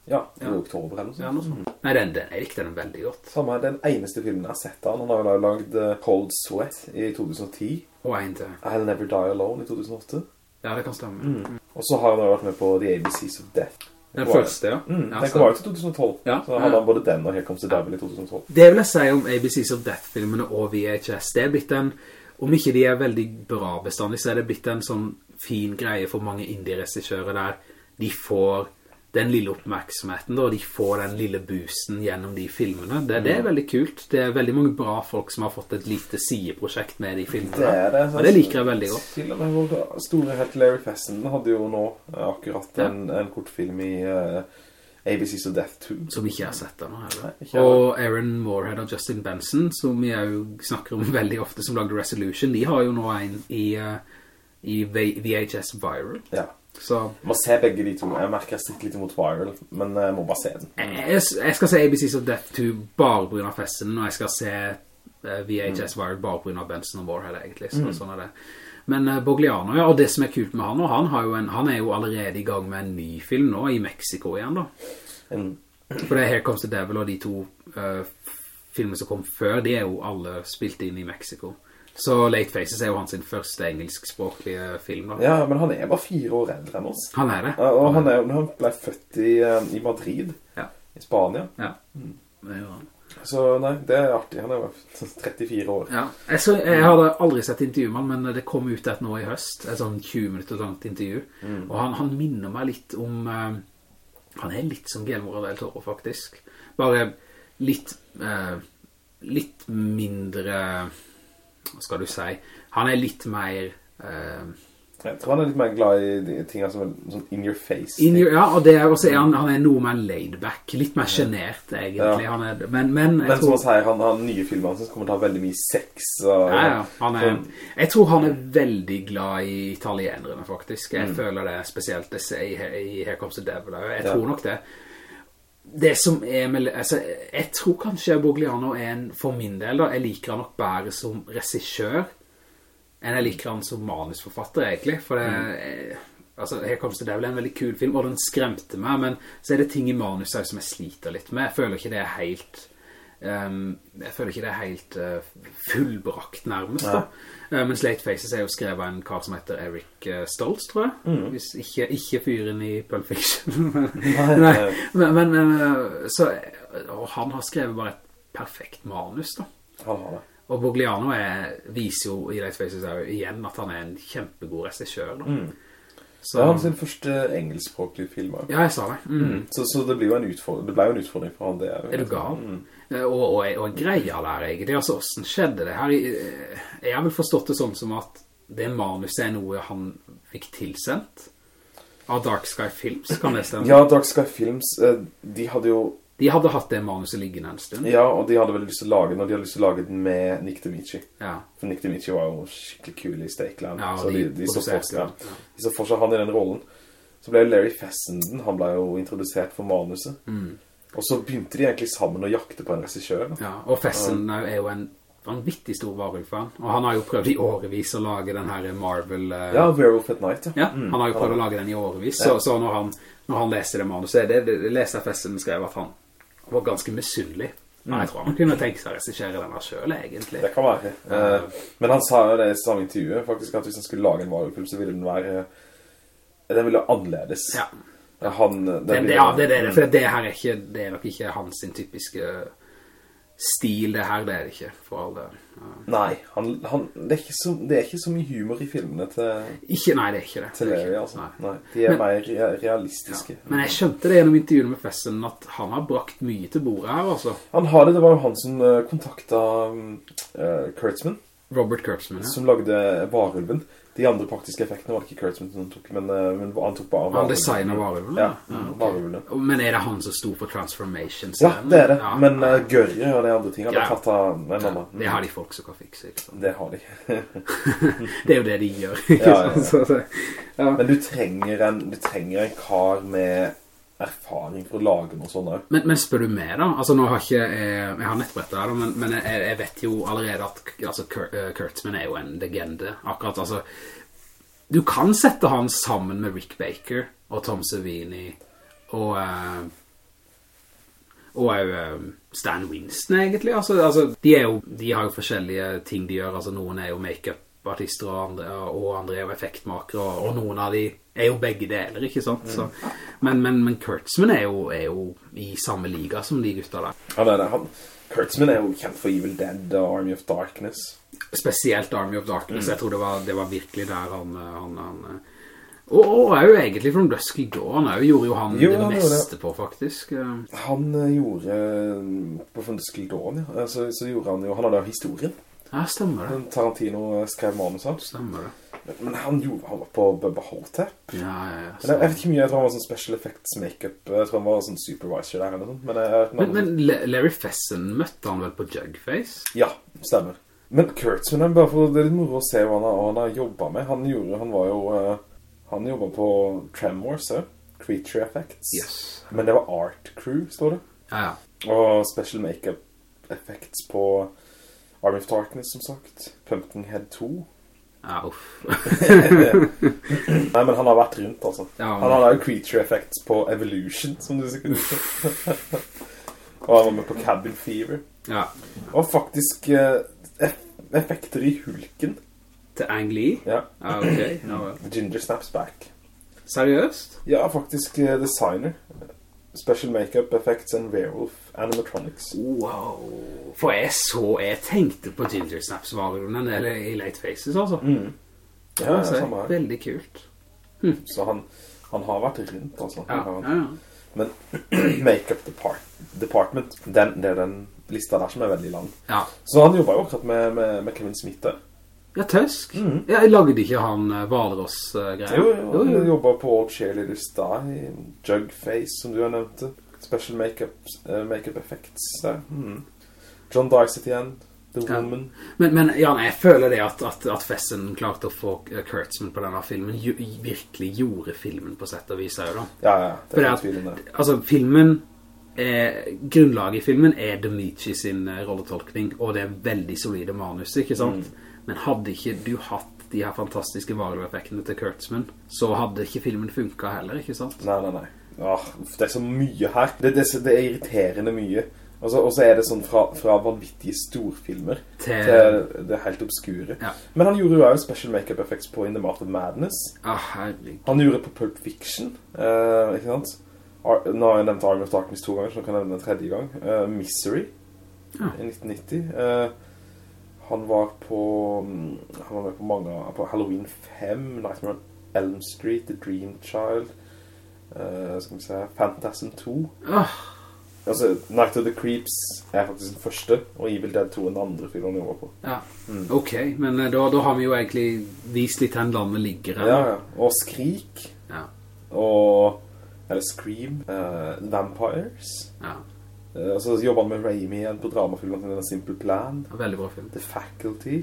ja, i ja. oktober eller noe sånt. Ja, noe sånt. Nei, den, den, jeg likte den veldig godt. Samme her, den eneste filmen jeg har sett av. Han har jo lagd eh, Cold Sweat i 2010. Og en til. I'll Never Die Alone i 2008. Ja, det kan stemme. Mm. Og så har han vært med på The ABCs of Death. Den første, ja. Mm, den kom ut i 2012. Ja. Så hadde han både den og Here Comes the Devil i 2012. Det vil jeg si om ABCs of Death-filmene og VHS. Det er blitt en, om ikke de er veldig bra bestandig, så er det blitt en sånn fin greie for mange indie-regissører der de får den lille oppmerksomheten, da, de får den lille boosten gjennom de filmene. Det, det, er veldig kult. Det er veldig mange bra folk som har fått et lite sideprosjekt med de filmene. Det er det. Og det liker jeg veldig godt. Til og med vår store helt Larry Fessen hadde jo nå akkurat en, en kortfilm i uh, ABC's of Death 2. Som ikke jeg har sett ennå heller. Og Aaron Moorhead og Justin Benson, som jeg jo snakker om (laughs) veldig ofte, som lagde Resolution, de har jo nå en i, uh, i VHS Viral. Ja. Så. Må se begge de to. Jeg merker jeg stikker litt mot Viral, men jeg må bare se den. Jeg, jeg skal se ABC's of Death 2 bare på grunn av festen, og jeg skal se uh, VHS mm. Viral bare på grunn av Benson og Warhead, egentlig. Så, mm. Sånn er det. Men uh, Bogliano, ja, og det som er kult med han, og han, en, han, er jo allerede i gang med en ny film nå, i Mexico igjen da. Mm. For det er Here Comes the Devil, og de to uh, filmer som kom før, de er jo alle spilt inn i Mexico. Så Late Faces er jo hans første engelskspråklige film da. Ja, men han er bare fire år eldre enn oss. Han er det. Og han, er, han ble født i, eh, i Madrid, ja. i Spania. Ja, mm. det gjør han. Så nei, det er artig. Han er jo 34 år. Ja, jeg, så, jeg hadde aldri sett intervjuet med han, men det kom ut et nå i høst. Et sånn 20 minutter langt intervju. Mm. Og han, han, minner meg litt om... Uh, han er litt som Guillermo del Toro, faktisk. Bare litt... Uh, litt mindre hva skal du si, han er litt mer... Uh, jeg tror han er litt mer glad i tingene som er sånn in your face. In your, ja, og det er også, han, han er noe mer laid back, litt mer genert egentlig. Ja. Er, men, men, men som han sier, han har nye filmer som kommer til å ha veldig mye sex. Og, ja, ja, han er, jeg tror han er veldig glad i italienerne faktisk. Jeg mm. føler det spesielt i, i Here Comes the Devil. Jeg tror nok det det som er med, altså, jeg tror kanskje Bogliano er en, for min del da, jeg liker han nok bare som regissør, enn jeg liker han som manusforfatter egentlig, for det, mm. altså, her kommer det, er vel en veldig kul film, og den skremte meg, men så er det ting i manuset som jeg sliter litt med, jeg føler ikke det er helt, um, jeg føler ikke det er helt uh, fullbrakt nærmest ja. Uh, men Slate Faces er jo skrevet av en kar som heter Eric uh, Stoltz, tror jeg. Mm. Hvis ikke, ikke fyren i Pulp Fiction. (laughs) (laughs) Nei, men, men uh, så, og han har skrevet bare et perfekt manus da. Han har det. Og Bogliano er, viser jo i Late Faces igjen at han er en kjempegod regissør. Mm. Så, det er hans første engelskspråklige film. Ja, jeg sa det. Mm. Mm. Så, så, det blir jo en utfordring, det ble en utfordring for han. Det er, er du gal? Mm. Eh, og, og, og greia der egentlig, altså hvordan skjedde det her? Eh, jeg har vel forstått det sånn som at det manuset er noe han fikk tilsendt av Dark Sky Films, kan det stemme? Ja, Dark Sky Films, eh, de hadde jo de hadde hatt det manuset liggende en stund. Ja, og de hadde vel lyst til å lage den, og de hadde lyst til å lage den med Nick DeMichi. Ja. For Nick DeMichi var jo skikkelig kul i Stakeland. Ja, så de, de, så fortsatt, ja. de så fortsatt han i den rollen. Så ble jo Larry Fessenden, han ble jo introdusert for manuset. Mm. Og så begynte de egentlig sammen å jakte på en regissør. Ja, og Fessenden er jo en vanvittig stor varulv-fan. Og han har jo prøvd i årevis å lage den her Marvel... Uh... Ja, Werewolf at Night, ja. ja mm. Han har jo prøvd å lage den i årevis. Så, så når, han, når, han, leser det manuset, det, det, det leser Fessenden skrev at han var ganske misunnelig. Men jeg tror han kunne tenke seg å resisjere denne selv, egentlig. Det kan være. Uh, men han sa jo det i samme intervjuet, faktisk, at hvis han skulle lage en varulv så ville den være... Den ville annerledes. Ja. Han, den, det, ja, det, det, for det her er, ikke, det er nok ikke hans typiske stil det her, det er det ikke, for all det. Ja. Nei, han, han, det, er så, det, er ikke så, mye humor i filmene til... Ikke, nei, det er ikke det. Til Larry, altså. Nei. nei. De er men, mer realistiske. Ja. Men jeg skjønte det gjennom intervjuet med Fessen, at han har brakt mye til bordet her, altså. Han har det, det var jo han som uh, kontaktet uh, Kurtzman. Robert Kurtzman, ja. Som lagde Varulven. De andre praktiske effektene var det ikke Kurtzman som tok, men, eh, men han tok bare Han designet varulven? Ja, ja okay. Men er det han som stod for transformation? Ja, det er det. Ja. Men uh, Gørje og de andre tingene ja. av en annen. Det har de folk som kan fikse, ikke sant? Det har de. (laughs) det er jo det de gjør, ikke sant? Men du trenger, en, du trenger en kar med erfaring for å lage noe sånt men, men, spør du meg da? Altså nå har ikke jeg, jeg har nettbrettet her men, men jeg, jeg, vet jo allerede at altså, eh, Kurtzman er jo en legende akkurat, altså. Du kan sette han sammen med Rick Baker og Tom Savini og uh, og uh, Stan Winston egentlig. Altså, altså de, jo, de, har jo forskjellige ting de gjør. Altså noen er jo make-up-artister og andre, og André og effektmakere og, og noen av de er jo begge deler, ikke sant? Så, men, men, men Kurtzman er jo, er jo, i samme liga som de gutta der. Ja, det er det. Han, Kurtzman er jo kjent for Evil Dead og Army of Darkness. Spesielt Army of Darkness. Mm. Jeg tror det var, det var virkelig der han, han, han Og, og er jo egentlig From Dusk Dawn, er jo, gjorde jo han Jo, det han meste på, faktisk. Han eh, gjorde eh, på Dusk Till Dawn, ja. Eh, Så, så gjorde han jo, han hadde jo historien. Ja, stemmer det. Tarantino eh, skrev manus av. Stemmer det. Men han gjorde, han var på Bubba Hotep. Ja, ja, ja. Men jeg, vet ikke mye, jeg tror han var sånn special effects makeup. Jeg tror han var sånn supervisor der eller sånt. Men, jeg, Men, men Larry Fesson møtte han vel på Jugface? Ja, stemmer. Men Kurtzman, bare for det er litt moro å se hva han har, han har jobbet med. Han gjorde, han var jo, eh, han jobbet på Tremors, ja. Creature Effects. Yes. Men det var Art Crew, står det. Ja, ja. Og special makeup effects på Army of Darkness, som sagt. Pumpkinhead 2. Ja, uff. (laughs) Nei, men han har vært rundt, altså. Ja, han har jo creature effects på Evolution, som du sikkert husker. og han var med på Cabin Fever. Ja. Og faktisk eh, effekter i Hulken. Til Ang Lee? Ja. Ah, ok. No, vel. Ginger Snaps Back. Seriøst? Ja, faktisk eh, designer. Special makeup effects and werewolf animatronics. Wow. For jeg så, jeg tenkte på Ginger Snaps-varene eller i Late Faces, altså. Mm. Ja, Altså, samme veldig kult. Så han, han har vært rundt, altså. Ja, ja, ja. Men (clears throat) makeup depart department, den, det er den lista der som er veldig lang. Ja, Så han jobber jo akkurat med, med, med Kevin Smith der. Ja tøsk. Ja, jeg lagde ikke han uh, Valros-greier. Jo, jo, han jobber på Old Cheerleaders Die, Jugface, som du har nevnt. Special makeup, uh, makeup effects der. Mm. John Dysett igjen, The Ja. Woman. Men, men Jan, jeg føler det at, at, at Fessen klarte å få Kurtzman på denne filmen, ju, virkelig gjorde filmen på sett og vis, jo da. Ja, ja, det er det ikke tvil det. altså, filmen Eh, grunnlaget i filmen er Demici sin eh, rolletolkning, og det er veldig solide manus, ikke sant? Mm. Men hadde ikke du hatt de her fantastiske varuleffektene til Kurtzman, så hadde ikke filmen funket heller, ikke sant? Nei, nei, nei. Åh, det er så mye her. Det, det, det er irriterende mye. Og så er det sånn fra, fra vanvittige storfilmer Til- til det helt obskure. Ja. Men han gjorde jo også special makeup effects på In the Mouth of Madness. Ah, herregud. Han gjorde på Pulp Fiction, uh, ikke sant? Ar nå har jeg nevnt Army of Darkness to ganger, så nå kan jeg nevne den tredje gang. Uh, Misery Ja. i 1990. Eh, han var på mm, Han var med på mange På Halloween 5, Nightmare on Elm Street, The Dream Child, uh, skal vi se, Phantasm 2. Ah, Altså, Night of the Creeps er faktisk den første, og Evil Dead 2 er den andre filmen han jobber på. ja. Ok, men eh, da, da har vi jo egentlig vist litt hvor landet ligger her. Ja, ja. Og Skrik, Ja. og Eller Scream, uh, Vampires. ja. Eh, og så jobber han med Raimi igjen på dramafilmen til denne Simple Plan, Veldig bra film. The Faculty,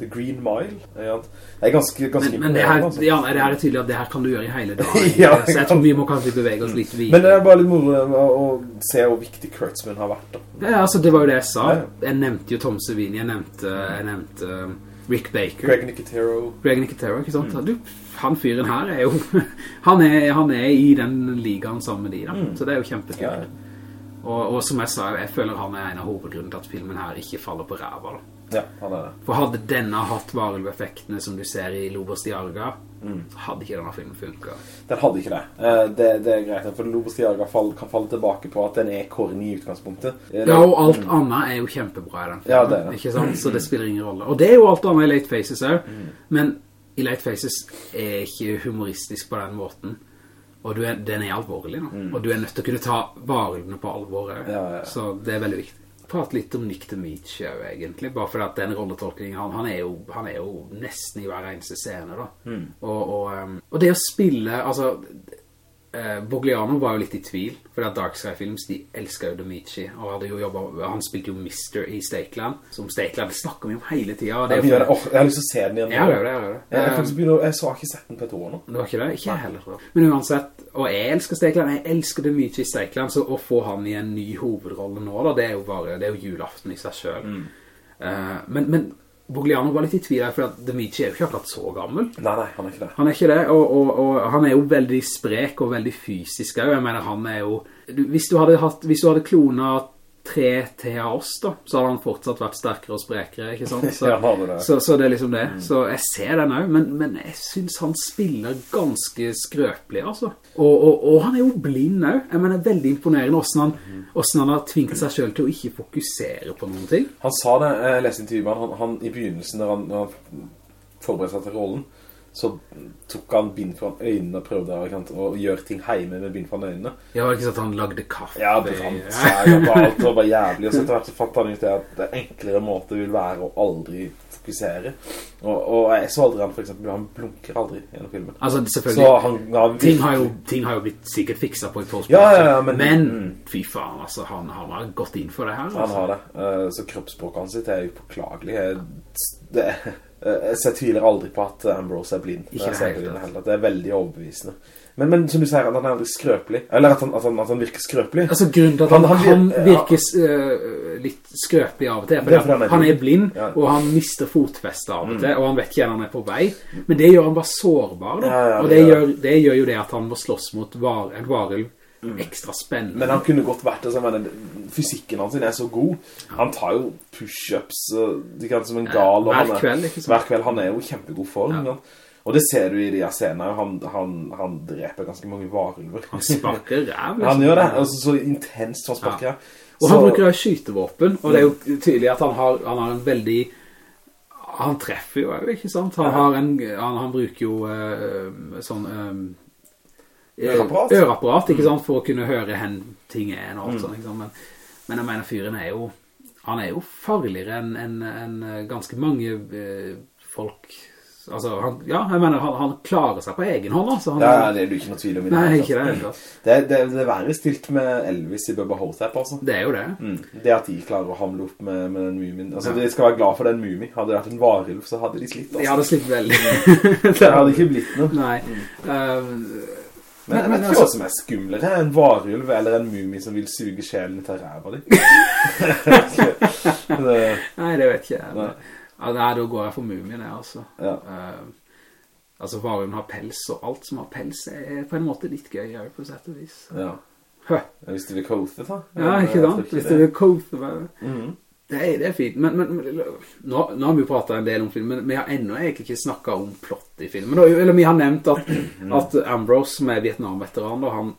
The Green Mile. Ja, det er ganske, ganske Men, men det, her, altså. ja, det her er tydelig at det her kan du gjøre i hele dagen. (laughs) Ja, så jeg tror vi må kanskje bevege oss litt videre. Men det er bare litt moro å, se hvor viktig Kurtzman har vært. Da. Ja, altså, det var jo det jeg sa. Jeg nevnte jo Tom Savini, jeg nevnte, jeg nevnte um, Rick Baker. Greg Nicotero. Greg Nicotero, ikke Mm. sant? Du, han fyren her er jo (laughs) han er, han er i den ligaen sammen med de da. Så det er jo kjempekult. Mm. Ja, Og, og som jeg sa, jeg føler han er en av hovedgrunnen til at filmen her ikke faller på ræva. Ja, han er det. For hadde denne hatt varulveffektene som du ser i Lobos Diarga, Mm. hadde ikke denne filmen funket. Den hadde ikke det. Eh, det. Det er greit, for Lobos Diarga fall, kan falle tilbake på at den er corny i utgangspunktet. Eh, Ja, og alt annet er jo kjempebra i den filmen, Ja, det er det. ikke sant? Så det spiller ingen rolle. Og det er jo alt annet i Late Faces også, Mm. men i Late Faces er ikke humoristisk på den måten. Og du er, den er alvorlig nå. Og du er nødt til å kunne ta varulvene på alvor også. Mm. Ja, ja. Så det er veldig viktig. Prate litt om Nick Demici også, egentlig, bare fordi at den rolletolkningen, han, han, er jo, han er jo nesten i hver eneste scene da. Mm. Og, og, um, og det å spille, altså, eh, Bogliano var jo litt i tvil, for at Dark Sky Films, de elsker jo Domici, og hadde jo jobbet, han spilte jo Mister i Stakeland, som Stakeland snakker vi om hele tiden. Og det Jeg, for, oh, jeg har lyst til å se den igjen. Ja, det er det, det er det. Jeg, jeg, jeg så ikke sett den på et år nå. det var ikke det? Ikke jeg heller. Men uansett, og jeg elsker Stakeland, jeg elsker Domici i Stakeland, så å få han i en ny hovedrolle nå, da, det er jo bare, det er jo julaften i seg selv. Eh, men, men Bogliano var litt i tvil her, for at Demici er jo ikke akkurat så gammel. Nei, nei, han er ikke det. Han er ikke det, og, og, og han er jo veldig sprek og veldig fysisk. Jeg mener, han er jo... Hvis du hadde, hatt, hvis du hadde klonet tre til av oss da, så hadde han fortsatt vært sterkere og sprekere, ikke sant? (laughs) Så, Ja, det. så, så det er liksom det. Så jeg ser den også, men, men jeg synes han spiller ganske skrøpelig, altså. Og, og, og han er jo blind også. Jeg mener, veldig imponerende hvordan han, hvordan han har tvingt seg selv til å ikke fokusere på noen ting. Han sa det, jeg leste intervjuet han, han i begynnelsen, når han, når han forberedte seg til rollen, så tok han bind foran øynene og prøvde å gjøre ting hjemme med bind foran øynene. Ja, var det ikke sånn at han lagde kaffe? Ja, fant seg på alt, og var jævlig. Og så etter hvert så fant han ut det at det enklere måte vil være å aldri fokusere. Og, og jeg så aldri han for eksempel, han blunker aldri gjennom filmen. Altså, selvfølgelig, Så han, han ting, har jo, ting har jo blitt sikkert fikset på i post Ja, ja, ja, men- men mm. fy faen, altså, han, han har gått inn for det her. Han Altså. har det. Eh, Så kroppsspråket hans sitt er jo påklagelig. Det, jeg tviler aldri på at Ambrose er blind. Ikke helt, det det i det er veldig overbevisende. Men, men som du sier, at han er aldri skrøpelig. Eller at han, at han, at han virker skrøpelig. Altså, grunnen til at han, Han- han, han vir- virker øh, litt skrøpelig av og til, er fordi er han er blind. Ja. Mm. og han mister fotveste av og til, og han vet ikke hvor han er på vei. Men det gjør han bare sårbar, da. Ja, ja, og det det gjør, det gjør jo det at han må slåss mot var, en varulv ekstra spennende. Mm. Men han kunne godt vært det, så jeg mener, fysikken hans er så god. Han tar jo push-ups øh, sant, som en gal. Ja, hver er- kveld, sant? Hver kveld, han er jo i kjempegod form. Ja. Og det ser du i de her scenene. Han, han, han dreper ganske mange varulver. Han sparker ræv, (laughs) liksom. Han gjør det, altså så intenst han sparker. Ja. Og Så- han bruker jo skytevåpen, og det er jo tydelig at han har, han har en veldig... Han treffer jo, ikke sant? Han, har en, han, han bruker jo eh, sånn... eh, Øreapparat. Øreapparat, ikke sant? For å kunne høre hen ting er og alt sånt, ikke sant? Men, men jeg mener fyren er jo... Han er jo farligere enn en, en ganske mange eh, folk... Altså, han, ja, jeg mener, han, han klarer seg på egen hånd, altså. Han, Ja, ja, det er du ikke noe tvil om. Nei, ikke det. Ikke hele. Det, det, det er verre stilt med Elvis i Bubba Hotep, altså. Det er jo det. Mm. Det at de klarer å hamle opp med, med den mumien. Altså, de skal være glad for den mumien. Hadde det vært en varulv, så hadde de slitt, De altså. hadde slitt veldig. Det hadde ikke blitt noe. Nei. Mm. Um, Men men, men ikke altså- hva som er skumlere, en varulv eller en mumi som vil suge sjelen til ræva di. (laughs) nei, det vet ikke jeg. Nei. Ja, nei, da går jeg for mumien, jeg, altså. ja. Uh, altså, varulven har pels, og alt som har pels er på en måte litt gøy, jeg, på sett og vis. ja. Hø. Hvis du vil kåte, da. Ja, ikke sant? tror Hvis du vil kothe, bare. Mm Mhm. Det er, det er fint, men, men, men nå, nå har vi jo pratet en del om filmen, men vi har enda egentlig ikke snakket om plott i filmen. Eller vi har nevnt at, at Ambrose, som er Vietnam-veteran, og, han,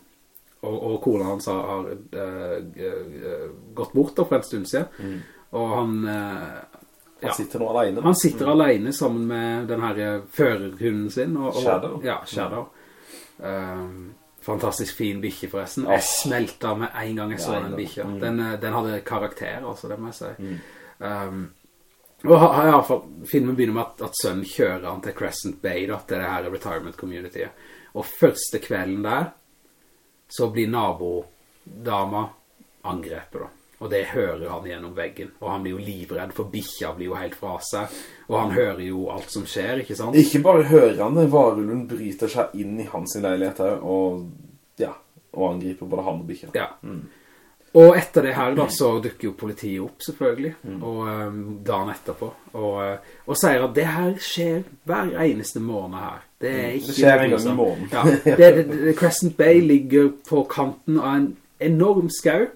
og, og kona hans har, har eh, gått bort da for en stund siden. Og han, eh, Han sitter nå alene. han sitter alene sammen med den her førerhunden sin. Og, og, Shadow. Ja, Shadow. Um, fantastisk fin bikkje forresten. Jeg smelta med en gang jeg så den ja. bikkja. Mm. Den, eh, den hadde karakter, altså, det må jeg si. Um, og har i hvert fall, filmen begynner med at, at sønnen kjører han til Crescent Bay, da, til det her retirement communityet. Og første kvelden der, så blir nabodama angrepet da. Og det hører han gjennom veggen. Og han blir jo livredd, for bikkja blir jo helt fra seg. Og han hører jo alt som skjer, ikke sant? Ikke bare hører han det, varulven bryter seg inn i hans leilighet her, og, ja, og angriper både han og bikkja. Ja. Og etter det her da, så dukker jo politiet opp selvfølgelig, og um, dagen etterpå, og, uh, og sier at det her skjer hver eneste måned her. Det er ikke... Det skjer en gang i måneden. Ja, det, det, det, Crescent Bay ligger på kanten av en enorm skau,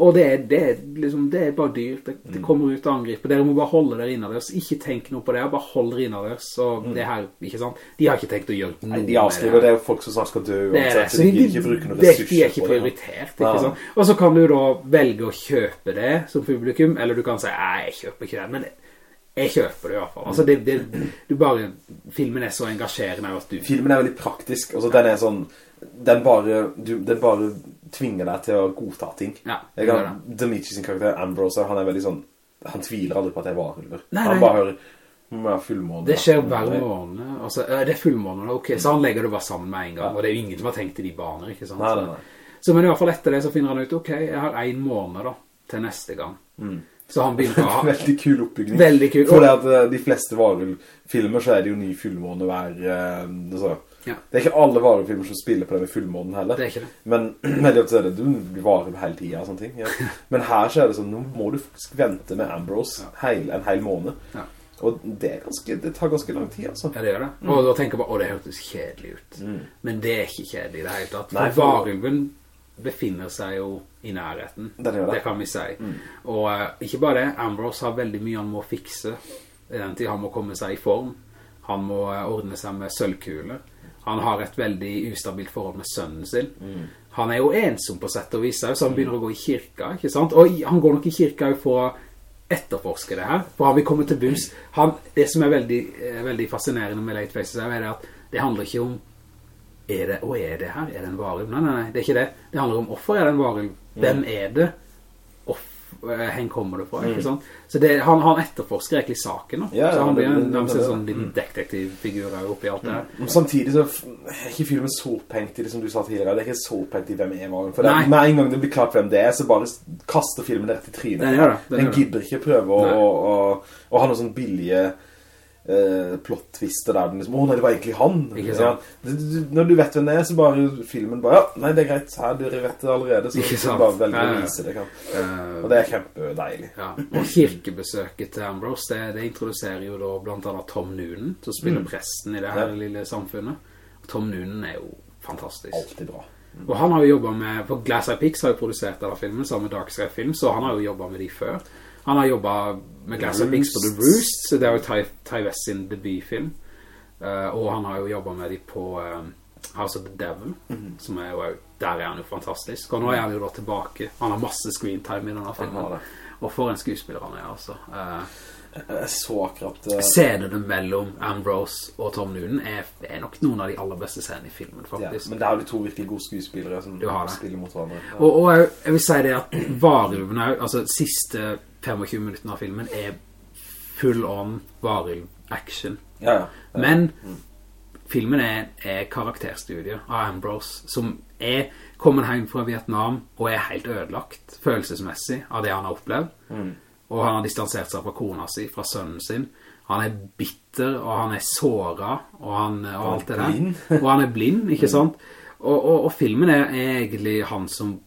og det er, det er liksom, det er bare dyrt. Det, Mm. det kommer ut og angriper. Dere må bare holde dere innen deres. Ikke tenk noe på det, bare hold dere innen deres. Og det her, ikke sant? De har ikke tenkt å gjøre noe Mm. Nei, de avskriver det er jo folk som snart skal dø, det er det, så de, de ikke bruke noen det- ressurser de er ikke prioritert, ikke ja. sant? Og så kan du da velge å kjøpe det som publikum, eller du kan si, nei, jeg kjøper ikke det, men jeg kjøper det i hvert fall. Altså, det, det, du bare, filmen er så engasjerende at du... Filmen er veldig praktisk, altså den er sånn, den bare, du, den bare tvinger deg til å godta ting. Ja, Jeg det gjør det. Sin karakter, Ambrose, han er veldig sånn, han tviler aldri på at det er varulver. Nei, Han bare hører, må være fullmåne. Det skjer hver måned, altså, øh, det er fullmåned, ok, så han legger det bare sammen med en gang, og det er jo ingen som har tenkt i de baner, ikke sant? Nei, nei, nei. Så, men i hvert fall etter det så finner han ut, ok, jeg har en måned da, til neste gang. Så han begynner å ha... (laughs) Veldig kul oppbygging. Veldig kul. For det at eh, de fleste varulvfilmer så er det jo ny fullmåne hver... Det så. Ja. Det er ikke alle varulvfilmer som spiller på det med fullmånen heller. Det er ikke det. Men (clears throat) veldig ofte er det, du blir varulv hele tiden og sånne ting. Ja. (laughs) Men her så er det sånn, nå må du faktisk vente med Ambrose heil, en hel måned. Ja. Og det, er ganske, det tar ganske lang tid, altså. Ja, det gjør det. Og da tenker jeg bare, å, det hørtes kjedelig ut. Men det er ikke kjedelig i det hele tatt. For Nei, for- varulven befinner seg jo i nærheten. Det, det. Det kan vi si. Og uh, ikke bare det, Ambrose har veldig mye han må fikse. Den tid han må komme seg i form. Han må eh, ordne seg med sølvkuler. Han har et veldig ustabilt forhold med sønnen sin. Han er jo ensom på sett og vis, så han begynner å gå i kirka, ikke sant? Og han går nok i kirka for å etterforske det her, for han vil komme til bunns. Han, det som er veldig, eh, veldig fascinerende med Late Faces er det at det handler ikke om er det, og er det her? Er det en varulv? Nei, nei, nei, det er ikke det. Det handler om hvorfor er det en varulv? Hvem er det? Hvor kommer det fra, ikke sant? Så det, han, han etterforsker egentlig saken, ja, så han blir en, det, det, det, sånn liten detektivfigur oppi alt det her. Men samtidig så er ikke filmen så pengt i det som du sa tidligere, det er ikke så pengt i hvem er varulv, for med en gang det blir klart hvem det er, så bare kaster filmen rett i trynet. Den, det, den, den gidder ikke prøve å, å, å, å ha noen sånn billige uh, plot-twister der den liksom, åh nei, det var egentlig han. Ikke? Ja, når du vet hvem det er, så bare filmen bare, ja, nei, det er greit, her, dere vet det allerede, så sant? bare velger å vise det. Kan. Uh, og det er kjempedeilig. Ja, og kirkebesøket til Ambrose, det, det, introduserer jo da blant annet Tom Noonan, som spiller mm. presten i det her lille samfunnet. Tom Noonan er jo fantastisk. Altid bra. Mm. Og han har jo jobbet med, for Glass Eye Pix har jo produsert denne filmen sammen med Dark Sky Film, så han har jo jobbet med de før. Han har jobbet med Glass of Pigs på The Roost, så det er jo Ty, Ty West sin debutfilm. Uh, og han har jo jobbet med dem på um, House of the Devil, mm -hmm. som er jo, der er han jo fantastisk. Og nå er han jo da tilbake. Han har masse screentime i denne filmen. Og for en skuespiller han er, altså. Uh, jeg så akkurat uh... Scenene mellom Ambrose og Tom Noonan er, er, nok noen av de aller beste scenene i filmen, faktisk. Ja, men det er jo de to virkelig gode skuespillere som spiller mot hverandre. Ja. Og, og jeg, jeg, vil si det at Varulven altså siste 25 minutter av filmen er full on bare action. Ja, ja, ja. Men mm. filmen er, er karakterstudie av Ambrose, som er kommet hjem fra Vietnam og er helt ødelagt følelsesmessig av det han har opplevd. Mm. Og han har distansert seg fra kona si, fra sønnen sin. Han er bitter, og han er såret, og, han, og alt det der. (laughs) og han er blind, ikke mm. sant? Og, og, og filmen er, er egentlig han som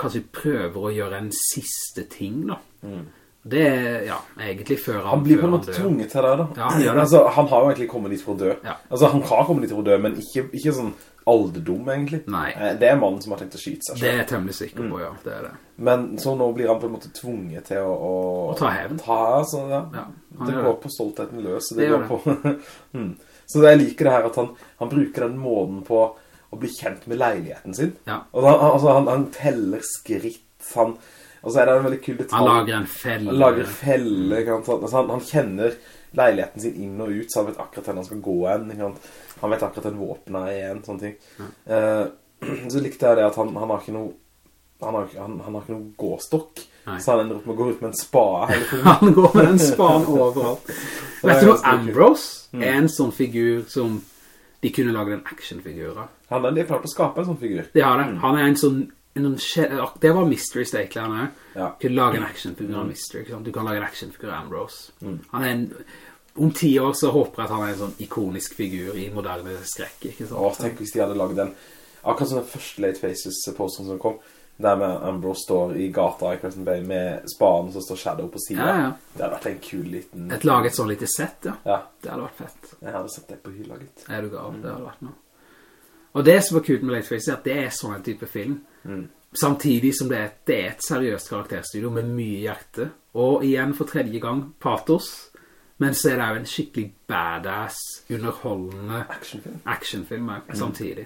kanskje prøver å gjøre en siste ting da. Mm. Det er, ja, egentlig før han Han blir på en måte tvunget til det da. Ja, han det. Altså, han har jo egentlig kommet dit for å dø. Ja. Altså, han har kommet dit for å dø, men ikke, ikke sånn alderdom egentlig. Nei. Eh, det er mannen som har tenkt å skyte seg selv. Det er jeg temmelig sikker på, mm. ja. Det er det. Men så nå blir han på en måte tvunget til å... Å, å ta hevn. Ta, altså, ja. det går på stoltheten løs. Det, det går det. på... (laughs) mm. Så jeg liker det her at han, han bruker den måten på å bli kjent med leiligheten sin. Ja. Og han, altså, han, han teller skritt, han og så er det en veldig kul detalj. Han lager en felle. Han lager felle, altså, han, han, kjenner leiligheten sin inn og ut, så han vet akkurat hvor han skal gå en. Han vet akkurat hvor våpen er igjen, sånne ting. Ja. Uh, (clears throat) så likte jeg det at han, han har ikke noe han har, han, han har ikke noe gåstokk Nei. Så han ender opp med å gå ut med en spa (laughs) Han går med en spa overalt (laughs) Vet du noe, Ambrose mm. er en sånn figur som de kunne lage en actionfigur av Han er, er klart å skape en sånn figur Det har det, mm. han er en sånn det var Mystery State her. Ja. Du kan lage en actionfigur av. Mystery, du kan lage en actionfigur av Ambrose. Mm. Han er en, om ti år så håper jeg at han er en sånn ikonisk figur i moderne skrekk, ikke sant? Åh, tenk hvis de hadde laget den, akkurat som den første Late Faces-posteren som kom, der med Ambrose står i gata i Crescent Bay med spaden, som står Shadow på siden. Ja, ja. Det hadde vært en kul liten... Et laget sånn lite sett, ja. ja. Det hadde vært fett. Jeg hadde sett det på hyllaget. Er du gal? Mm. Det hadde vært noe. Og det som var kult med Late Faces er at det er sånn en type film. Mm. Samtidig som det er, det er, et seriøst karakterstudio med mye hjerte. Og igjen for tredje gang, patos. Men så er det jo en skikkelig badass, underholdende actionfilm, actionfilm mm. samtidig.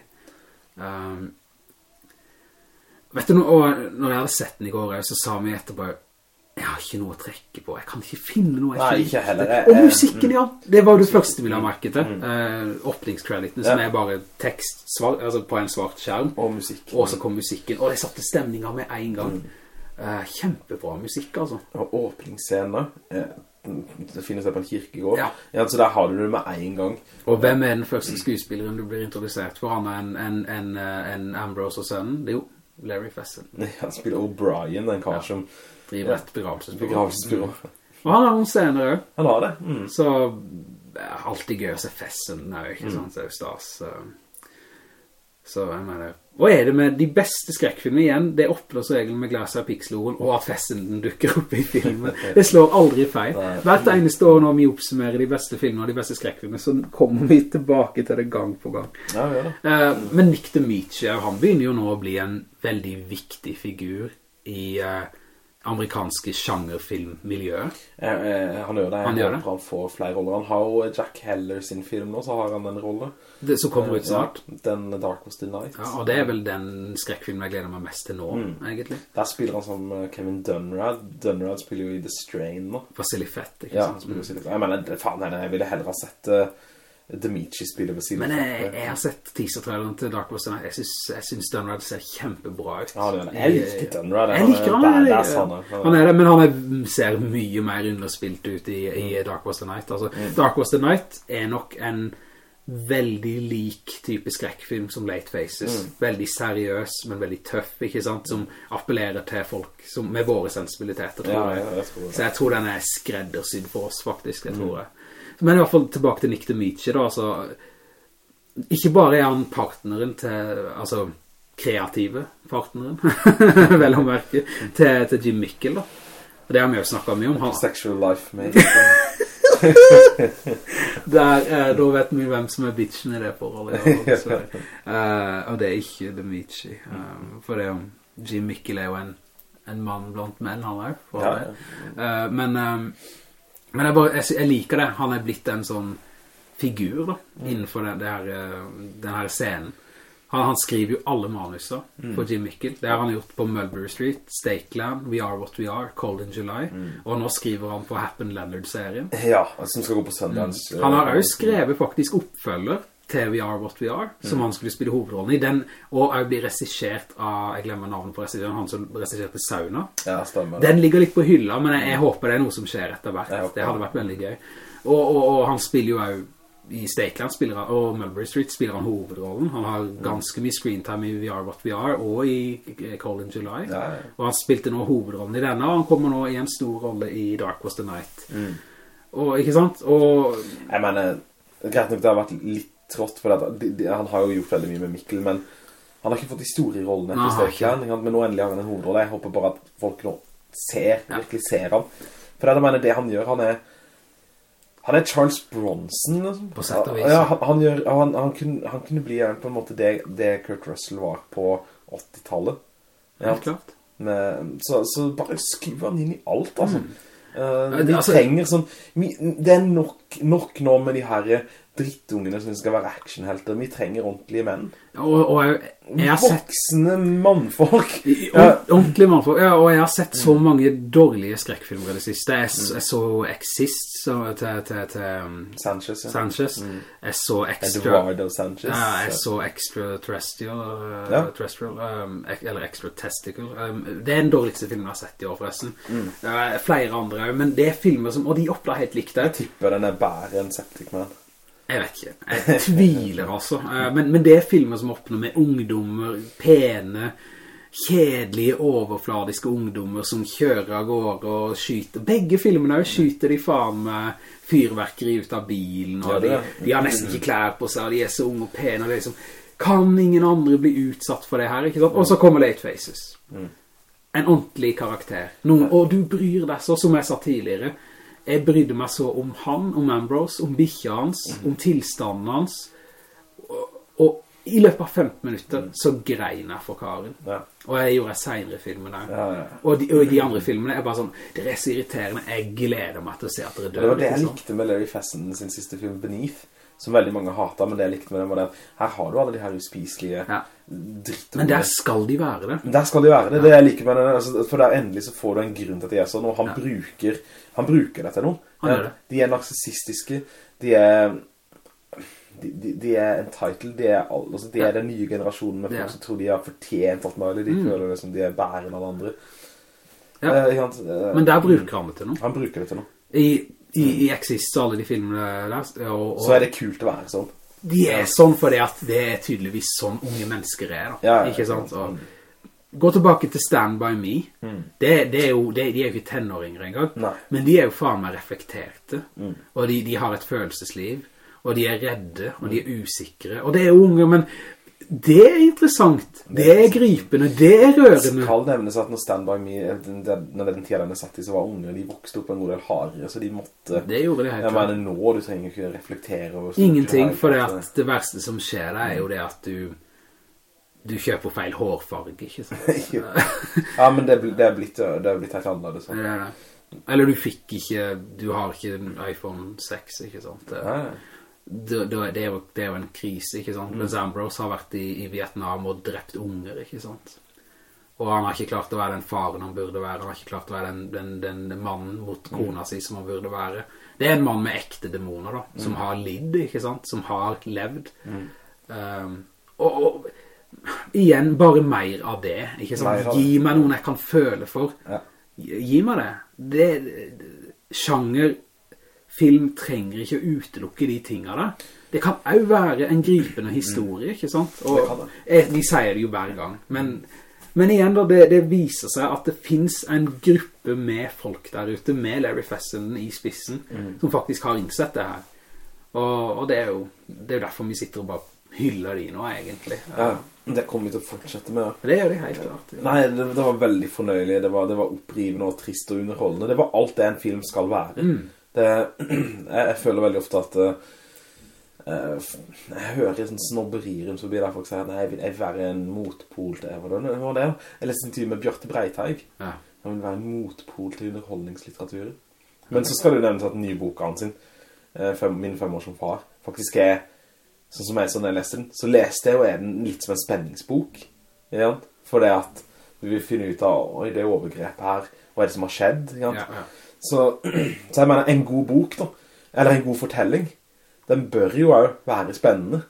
Um, vet du, når, når jeg hadde sett den i går, så sa vi etterpå jeg har ikke noe å trekke på. Jeg kan ikke finne noe. Nei, ikke heller. Og musikken, ja. Det var jo det første vi la merke til. Mm. Uh, Åpningskreditene, som ja. er bare tekst svart, altså på en svart skjerm. Og musikk. Og så kom musikken. Og det satte stemninger med en gang. Mm. Uh, kjempebra musikk, altså. Og åpningsscener. Eh, det finnes det på en kirkegård. Ja. ja. Så der har du det med en gang. Og hvem er den første skuespilleren du blir introdusert for? Han er en, en, en, en Ambrose og sønnen. Det er jo Larry Fessen. (laughs) Ja, han spiller O'Brien, den kar ja. Driver et begravelsesbyrå. begravelsesbyrå. Og han har noen scener også. Han har det. Mm. Så alltid gøy å se festen der, ikke mm. sant? Det er jo stas. Så, så jeg mener, hva er det med de beste skrekkfilmer igjen? Det oppnås regelen med glaset av Pixloren og at festen dukker opp i filmen. (laughs) Det slår aldri feil. Hvert eneste år når vi oppsummerer de beste filmene og de beste skrekkfilmene, så kommer vi tilbake til det gang på gang. Ja, ja. Uh, men Nick DeMichi, han begynner jo nå å bli en veldig viktig figur i... Uh, amerikanske sjangerfilmmiljøet. Eh, eh, han gjør det. Han gjør det. Han får flere roller. Han har jo Jack Heller sin film nå, så har han den rollen. Det som kommer ut snart. Ja, den Dark Was the Night. Ja, og det er vel den skrekkfilmen jeg gleder meg mest til nå, Mm. egentlig. Der spiller han som eh, Kevin Dunrad. Dunrad spiller jo i The Strain nå. Vasily Fett, ikke Ja, sant? han spiller jo sikkert. Jeg mener, faen, jeg ville heller ha sett uh, Dimitri spiller ved siden Men jeg, jeg har sett teaser-traileren til Dark Night. Jeg synes, jeg synes Dunrad ser kjempebra ut. Ja, han. Jeg liker Dunrad. Jeg Han er liker han. badass, han er. Han er det, men han er, ser mye mer underspilt ut i, i Dark Horse Night. Altså, Dark Horse Night er nok en veldig lik type skrekkfilm som Late Faces. Veldig seriøs, men veldig tøff, ikke sant? Som appellerer til folk som, med våre sensibiliteter, tror jeg. ja, jeg tror. Så jeg tror den er skreddersydd for oss, faktisk, jeg tror jeg. Men i hvert fall tilbake til Nick DeMiche da, altså... Ikke bare er han partneren til, altså, kreative partneren, (laughs) vel å merke, til, til Jim Mikkel, da. Og det har vi jo snakket mye om. Han, Sexual Life Mate. (laughs) der, eh, da vet vi hvem som er bitchen i det forholdet. (laughs) Altså. eh, og det er ikke DeMichi. Uh, for det, er jo- Jim Mikkel er jo en, en mann blant menn, han er. jo. Ja, ja. Eh, men eh, men jeg, bare, jeg, jeg liker det. Han er blitt en sånn figur da, innenfor den, det her, eh, den her scenen. Han, han skriver jo alle manuser for Jim Mikkel. Det har han gjort på Mulberry Street, Stakeland, We Are What We Are, Cold in July. Og nå skriver han på Happen Leonard-serien. Ja, som skal gå på Sundance. Han har også skrevet faktisk oppfølger til We Are What We Are, som han skulle spille hovedrollen i. Den, og også blir regissert av, jeg glemmer navnet på regissøren, han som regisserte Sauna. Ja, stemmer. Den ligger litt på hylla, men jeg, jeg håper det er noe som skjer etter hvert. Jeg Det hadde vært veldig gøy. Og, og, og han spiller jo også i Stakeland spiller han, og Mulberry Street spiller han hovedrollen. Han har ganske mye screentime i We Are What We Are og i Call in July. Ja, ja. Og han spilte nå hovedrollen i denne, og han kommer nå i en stor rolle i Dark Was the Night. Mm. Og, ikke sant? Og Jeg mener, greit nok det har vært litt trått, for dette. de, de, han har jo gjort veldig mye med Mikkel, men han har ikke fått de store rollene Nei, etter han har Stakeland, ikke sant? men nå endelig har han en hovedrolle. Jeg håper bare at folk nå ser, virkelig ser han. For det, jeg mener, det han gjør, han er han er Charles Bronson liksom. På sett og vis. Ja, han, han, gjør, han, han, kunne, han kunne bli på en måte det, det Kurt Russell var på 80-tallet. Ja, helt klart. med, så, så bare skru han inn i alt, altså. Eh, det- vi altså- trenger sånn Det er nok, nok nå med de her drittungene som skal være actionhelter. Vi trenger ordentlige menn. Og, og jeg, jeg sett Voksne mannfolk. Ja. Ordentlige mannfolk. Ja, og jeg har sett så mange dårlige skrekkfilmer i det siste. Jeg, jeg så Exist så, til, til, til um, Sanchez, ja. Sanchez. Jeg så Extra... Eduardo Sanchez. Ja, jeg så Extraterrestrial, uh, Ja. um, eller Extra Testicle. Um, det er den dårligste filmen jeg har sett i år, forresten. Mm. Uh, flere andre, men det er filmer som, og de oppla helt likt det. Jeg tipper den er bare en Septic Man. Jeg vet ikke. Jeg tviler altså. Eh, Men, men det er filmer som åpner med ungdommer, pene, kjedelige, overfladiske ungdommer som kjører av gårde og skyter. Begge filmene skyter de faen med fyrverkeri ut av bilen, og de, de har nesten ikke klær på seg, og de er så unge og pene, og det liksom, kan ingen andre bli utsatt for det her, ikke sant? Og så kommer Late Faces. En ordentlig karakter. Noen, og du bryr deg så, som jeg sa tidligere, jeg brydde meg så om han, om Ambrose, om bikkja hans, om tilstanden hans, og, og i løpet av 15 minutter så grein jeg for karen. Ja. Og jeg gjorde jeg senere i filmen der. Ja, ja. Og, de, og de andre filmene er bare sånn, det er så irriterende, jeg gleder meg til å se at dere dør. Det var det jeg liksom. likte med Larry Fesson sin siste film, Beneath. Som veldig mange hatet, men det jeg likte med den var den. Her har du alle de her uspiselige Ja. drittungene. Men der skal de være det. Der skal de være det, det jeg liker med den, altså, for der endelig så får du en grunn til at de er sånn, og han bruker, han bruker det til noe. Han gjør det. De er narcissistiske, de er, de, de, de er entitled, de er, altså, de er den nye generasjonen med folk Ja. Mm. som tror de har fortjent alt mulig, de føler det som de er bæren av andre. Ja. Eh, han. Eh, Men der bruker han det til noe. han bruker det til noe. I, i, i Exist alle de filmene der, og, og Så er det kult å være sånn. de er sånn fordi at det er tydeligvis sånn unge mennesker er da. Ja, ja, ikke ja. sant? Og, gå tilbake til Stand By Me. Det, det er jo, det, de er jo ikke tenåringer engang. Nei. Men de er jo faen meg reflekterte. Og de, de har et følelsesliv. Og de er redde, og de er usikre. Og det er jo unge, men det er interessant. Det er gripende, det er rørende. Skal nevnes at når Stand By Me, når den tiden den er satt i, så var unge, de vokste opp en god del hardere, så de måtte... Det gjorde det helt klart. Jeg mener, nå du trenger ikke reflektere over. Ingenting, for det, at det verste som skjer deg er jo det at du du kjøper feil hårfarge, ikke sant? (laughs) ja, men det, det er blitt, det er blitt helt annerledes. Det er det. Eller du fikk ikke, du har ikke en iPhone 6, ikke sant? Det, ja. det, det, er jo, det er jo en krise, ikke Mm. sant? Mens Ambrose har vært i, i Vietnam og drept unger, ikke sant? Og han har ikke klart å være den faren han burde være. Han har ikke klart å være den, den, den mannen mot Mm. kona si som han burde være. Det er en mann med ekte dæmoner da, Mm. som har lidd, ikke sant? Som har levd. Um, og, og igjen, bare mer av det, ikke sant? Mer. Gi meg noen jeg kan føle for. Ja. Gi meg det. det. Sjanger, film trenger ikke å utelukke de tingene der. Det kan også være en gripende historie, ikke sant? Og vi sier det jo hver gang, men, men igjen da, det, det viser seg at det finnes en gruppe med folk der ute, med Larry Fessenden i spissen, Mm. som faktisk har innsett det her. Og, og det er jo det er jo derfor vi sitter og bare hyller de nå, egentlig. Ja, det kommer vi til å fortsette med. ja. Det gjør de helt klart. Nei, det, det var veldig fornøyelig. Det var, det var opprivende og trist og underholdende. Det var alt det en film skal være. Det, (clears throat) jeg, jeg føler veldig ofte at uh, jeg hører sånn snobberi rundt forbi der folk sier Nei, jeg vil, jeg være en motpol til det? Hva det? Jeg leste en tid med Bjørte Breiteig. Ja. Han vil være en motpol til underholdningslitteraturen. Men så skal det nevnes at den nye boka hans sin, eh, Min fem år som far, faktisk er Sånn som jeg, så jeg leste den, så leste jeg jo en den litt som en spenningsbok. ja. For det at du vil finne ut av, oi, det overgrepet her, hva er det som har skjedd? Ja, ja. Så, (clears throat) så jeg mener, en god bok da, eller en god fortelling, den bør jo være spennende.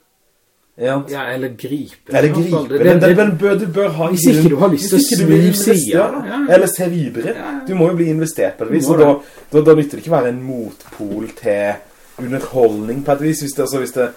Ja, eller gripe. Eller gripe. Den, det- den, bør, du bør ha Hvis ikke du har lyst til å snu siden. Eller se videre. Du må jo bli investert på det vis. Og da, da, da nytter det ikke å være en motpol til underholdning på et vis. Hvis det, altså, hvis det,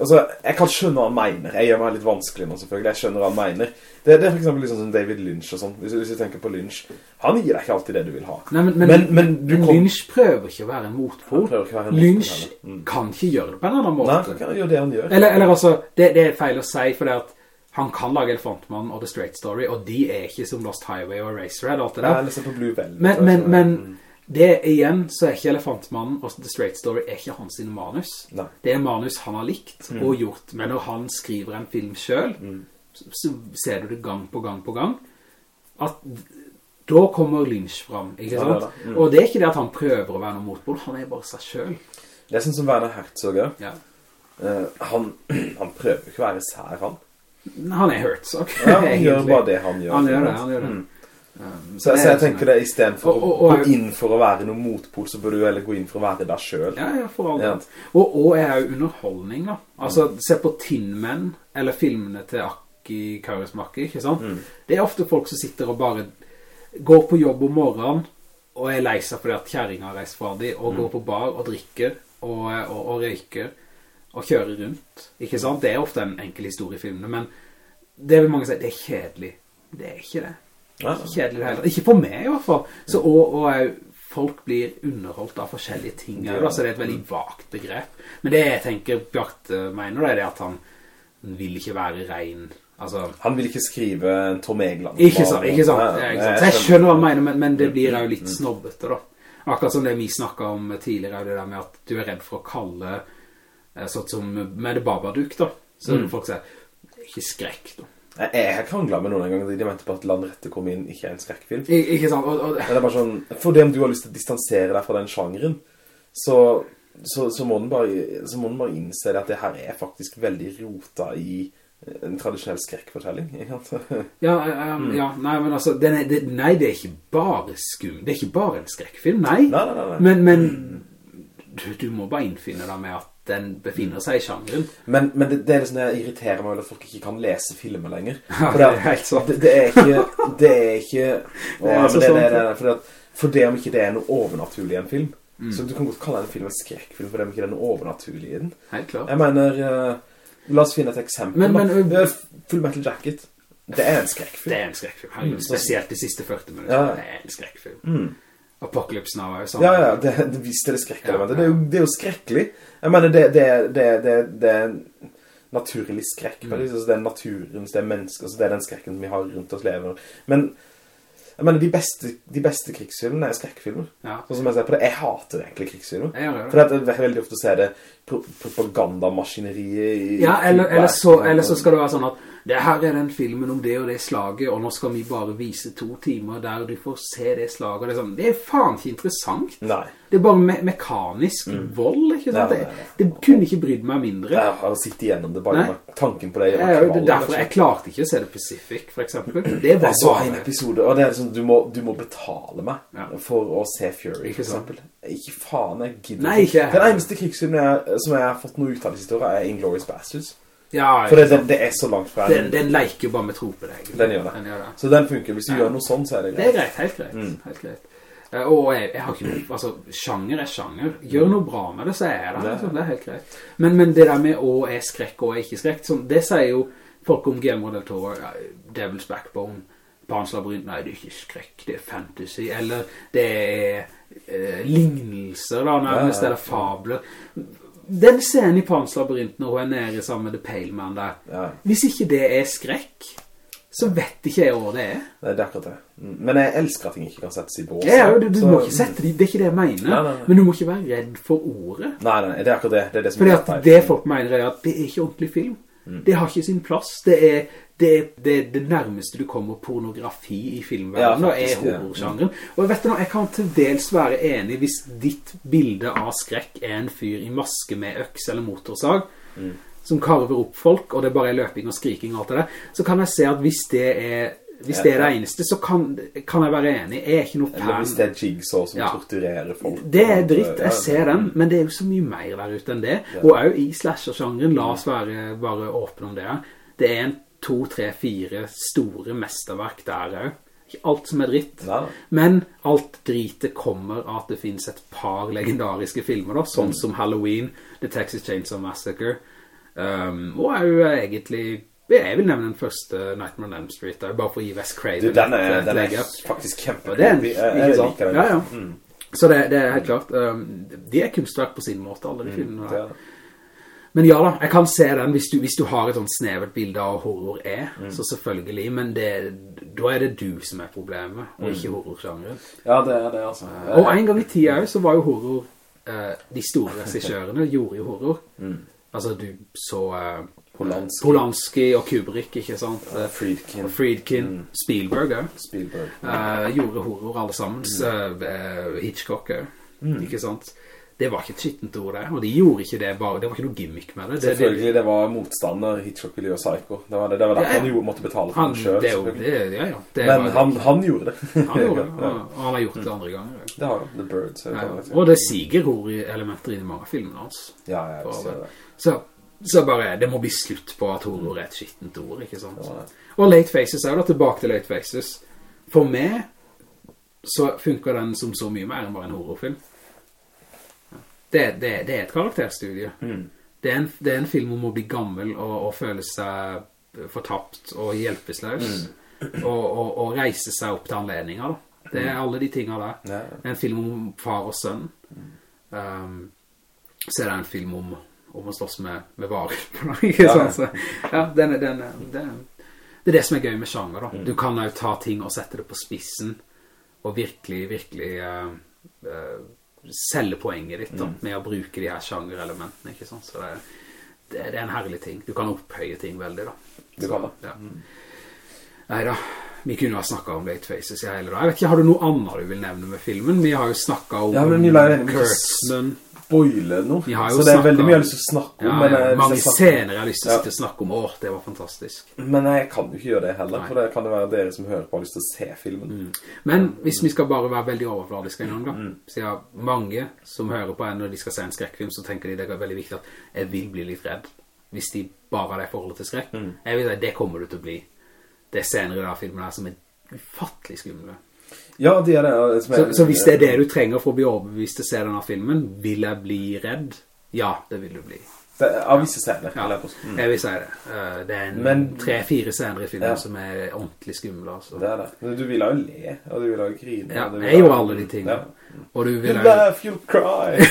altså, jeg kan skjønne hva han mener. Jeg gjør meg litt vanskelig nå, selvfølgelig. Jeg skjønner hva han mener. Det, det er for eksempel litt sånn som David Lynch og sånn. Hvis, hvis du tenker på Lynch. Han gir deg ikke alltid det du vil ha. Nei, men, men, Men- men kom- Lynch prøver ikke å være en motpol. Være Lynch. Mm. kan ikke gjøre det på en annen måte. Nei, han kan gjøre det han gjør. Eller, eller altså, det, det er feil å si, for det at han kan lage Elefantmann og The Straight Story, og de er ikke som Lost Highway og Eraserhead og alt det der. Nei, liksom på Blue Velvet. Men, men, altså. men Mm. Det igjen, så er ikke Elefantmannen og The Straight Story er ikke hans manus. Nei. Det er manus han har likt Mm. og gjort, men når han skriver en film selv, så, så ser du det gang på gang på gang, at da kommer Lynch fram, ikke Ja, sant? det er det. Mm. Og det er ikke det at han prøver å være noen motpol, han er bare seg selv. Det er sånn som Werner Herzog er. Ja. Uh, han, (clears throat) han prøver ikke å være sær, han. Han er Herzog, Ja, han (laughs) gjør bare det han gjør. Han gjør det, han gjør det. Mm. Så, jeg, så jeg tenker det, i stedet for Og- og- å gå inn for å være noen motpol, så bør du heller gå inn for å være deg selv. Ja, ja, for all Ja. Og, og er jo underholdning da. Altså, se på Tin Men, eller filmene til Aki Kaurismaki, ikke sant? Mm. Det er ofte folk som sitter og bare går på jobb om morgenen, og er lei seg fordi at kjæringen har reist fra dem, Mm. og går på bar og drikker, og, og, og røyker, og kjører rundt, ikke sant? Det er ofte en enkel historie i filmene, men det vil mange si, det er kjedelig. Det er ikke det. Ikke kjedelig heller. Ikke for meg i hvert fall. Så, og, og folk blir underholdt av forskjellige ting. Ja. Ja. Så det er et veldig vagt begrep. Men det jeg tenker Bjarte mener, er det at han vil ikke være ren. Altså, Han vil ikke skrive en Tom Egeland. ikke sant, ikke sant. Ja, ikke sant. Så jeg skjønner hva han mener, men, men det blir jo litt snobbete da. Akkurat som det vi snakket om tidligere, det der med at du er redd for å kalle, sånn som med det Babadook da. Så Mm. folk sier, ikke skrekk da. Jeg, jeg har kranglet med noen en gang, de mente på at Land Rette kom inn ikke er en skrekkfilm. I, ikke sant? Og, og, det er bare sånn, for det om du har lyst til å distansere deg fra den sjangeren, så, så, så, må bare, så må den bare innse det at det her er faktisk veldig rota i en tradisjonell skrekkfortelling. Ikke sant? (laughs) Ja, um, Mm. ja, nei, men altså, den er, det, nei, det er ikke bare skum, det er ikke bare en skrekkfilm, nei. Nei, nei, nei, nei. Men, men du, du må bare innfinne deg med at den befinner seg i sjangeren. Men, men det, det er liksom det irriterer meg vel at folk ikke kan lese filmer lenger. (laughs) Ja, det er helt sant. Det, det er ikke, det er ikke, (laughs) Å, er så sant, det, det, ja. for, for det om ikke det er noe overnaturlig i en film, Mm. så du kan godt kalle en film en skrekkfilm for det om ikke det er noe overnaturlig i den. Helt klart. Jeg mener, Uh, la oss finne et eksempel. Men- men- uh, Full Metal Jacket, det er en skrekkfilm. Det er en skrekkfilm. Mm, spesielt de siste 40 minutter. Ja. Det er en skrekkfilm. Mm. Apocalypse Now er jo sånn. Ja, ja, det, det visste det skrekkelig. Ja, ja. Det, er jo, det er jo skrekkelig. Jeg mener, det, det, det, det, det er naturlig skrekk. Mm. Altså, det er naturens, det er mennesker, det er den skrekken vi har rundt oss lever. Men, jeg mener, de beste, de beste krigsfilmene er skrekkfilmer. Ja. Sånn som jeg ser på det, jeg hater egentlig krigsfilmer. Jeg det. For det er veldig ofte å se det propagandamaskineriet i Ja, eller, eller, så, eller så skal det være sånn at det her er den filmen om det og det slaget, og nå skal vi bare vise to timer der du får se det slaget, det er sånn, det er faen ikke interessant. Nei. Det er bare me mekanisk vold, ikke sant? Nei, nei. Det, det kunne ikke brydd meg mindre. Jeg har sittet igjennom det bare tanken på det. Jeg, jeg, det er derfor jeg klarte ikke å se det Pacific, for eksempel. Det var Jeg så en episode, og det er liksom, du må, du må betale meg Ja. for å se Fury, for eksempel. Ikke faen, jeg gidder Nei, ikke. Den eneste krigsfilmen jeg, som jeg har fått noe ut av de siste årene er Inglourious Bastards. Ja, For det, det, er så langt fra den, den leker jo bare med tro på egentlig. Den gjør det. Den gjør det. Så den funker. Hvis du Ja. gjør noe sånn, så er det greit. Det er greit. helt greit. Mm. Helt greit. Eh, Og jeg, jeg har ikke altså, sjanger er sjanger. Gjør noe bra med det, så er det, Det altså, det er helt greit. Men, men det der med å er skrekk og er ikke skrekk, sånn, det sier jo folk om Guillermo del Toro, ja, Devil's Backbone, Pans Labyrinth, nei, det er ikke skrekk, det er fantasy, eller det er eh, lignelser da, nærmest, eller fabler. Den scenen i Pans labyrint når hun er nede sammen med The Pale Man der, Ja. hvis ikke det er skrekk, så vet ikke jeg hva det er. Nei, det er akkurat det. Mm. Men jeg elsker at ting ikke kan settes i bås. Ja, du, du Så- må ikke sette det, det er ikke det jeg mener, Nei, nei, nei. men du må ikke være redd for ordet. Nei, nei, det er akkurat det. Det er det som Fordi at det folk mener er at det er ikke ordentlig film. Mm. Det har ikke sin plass. Det er det, det, det nærmeste du kommer pornografi i filmverdenen, Ja, faktisk, er faktisk, ja. Og vet du nå, jeg kan til dels være enig hvis ditt bilde av skrekk er en fyr i maske med øks eller motorsag, Mm. som karver opp folk, og det bare er løping og skriking og alt det der, så kan jeg se at hvis det er, hvis det, er det eneste, så kan, kan jeg være enig. Jeg er ikke noe Eller hvis det er Jigsaw som Ja. torturerer folk. Det er dritt, jeg ser den, men det er jo så mye mer der ute enn det. Og også i slasher-sjangeren, la oss være bare åpne om det. Det er en to, tre, fire store mesterverk der også. Ikke alt som er dritt. Nei. Men alt dritet kommer av at det finnes et par legendariske filmer da, sånn Mm. som Halloween, The Texas Chainsaw Massacre, um, og er jo egentlig, jeg vil nevne den første Nightmare on Elm Street, der, bare for å gi Wes Craven Du, den er, den er faktisk kjempecreepy. Jeg, jeg liker den. Ja, ja. Mm, Så det, det er helt klart, um, de er kunstverk på sin måte, alle de filmene der. er det. Men ja da, jeg kan se den hvis du, hvis du har et sånt snevert bilde av horror er, Mm. så selvfølgelig, men det, da er det du som er problemet, og ikke ikke horrorsjangeren. Ja, det er det, altså. Og en gang i tida også, så var jo horror, eh, de store regissørene gjorde jo horror. Mm. Altså du så eh, Polanski. Polanski og Kubrick, ikke sant? Ja, Friedkin. Friedkin, Mm. Spielberg ja. Spielberg. Eh, gjorde horror alle sammen. Mm. Eh, eh, Hitchcock også, ikke sant? Det var ikke et skittent ord det, og de gjorde ikke det bare, det var ikke noe gimmick med det. det, det Selvfølgelig, det var motstander Hitchcock ville gjøre Psycho. Det var, det, det var derfor Ja, ja. han gjorde, måtte betale for han, selv. det det, ja, ja. Det Men han, han gjorde det. han gjorde det, (laughs) og, han har gjort det andre ganger. Det har han. The Birds. og det siger horror-elementer i mange filmer hans. Ja, ja, jeg ser det. Så, så bare, det må bli slutt på at horror er et skittent ord, ikke sant? Det. Og Late Faces er jo da tilbake til Late Faces. For meg så funker den som så mye mer enn bare en horrorfilm. Det, det, det er et karakterstudie. Mm. Det, er en, det er en film om å bli gammel og, og føle seg fortapt og hjelpesløs. Mm. Og, og, og reise seg opp til anledninger da. Det er alle de tingene der. Ja. En film om far og sønn. Um, så er det en film om, om å slåss med, med varer. (laughs) ikke Ja. sant? Så, ja, den, er- den, er- det, er- det er det som er gøy med sjanger da. Mm. Du kan jo ta ting og sette det på spissen, og virkelig, virkelig uh, uh, selge poenget ditt da, Mm. med å bruke de her sjangerelementene, ikke sant? Så det, det, det er en herlig ting. Du kan opphøye ting veldig da. Du kan det. Ja. Neida, vi kunne ha snakket om Late Faces i hele dag. Jeg vet ikke, har du noe annet du vil nevne med filmen? Vi har jo snakket om Ja, Kurtzman. Spoile noe. Så det er snakket veldig mye jeg har lyst til å snakke om. Ja, ja, jeg- mange jeg snakker- scener jeg har lyst til å snakke om. Åh, det var fantastisk. Men jeg kan jo ikke gjøre det heller, Nei. for det kan jo være dere som hører på har lyst til å se filmen. Men hvis vi skal bare være veldig overfladiske en gang Mm. så ja, mange som hører på en når de skal se en skrekkfilm, så tenker de det er veldig viktig at jeg vil bli litt redd. Hvis de bare har det forholdet til skrekk. Mm. Jeg vil si, det kommer du til å bli. Det er scener i denne filmen her som er ufattelig skumle. Ja, de er det. det er, Så, så hvis det er det du trenger for å bli overbevist til å se denne filmen, vil jeg bli redd? Ja, det vil du bli. Det av visse scener. Ja. Mm. jeg vil si det. Eh, Det er tre-fire scener i filmen Ja. som er ordentlig skumle, altså. Det er det. Men du vil jo le, og du vil jo grine. Ja, jeg gjør gjorde alle de tingene. Ja. Og du vil jo, laugh, you'll cry.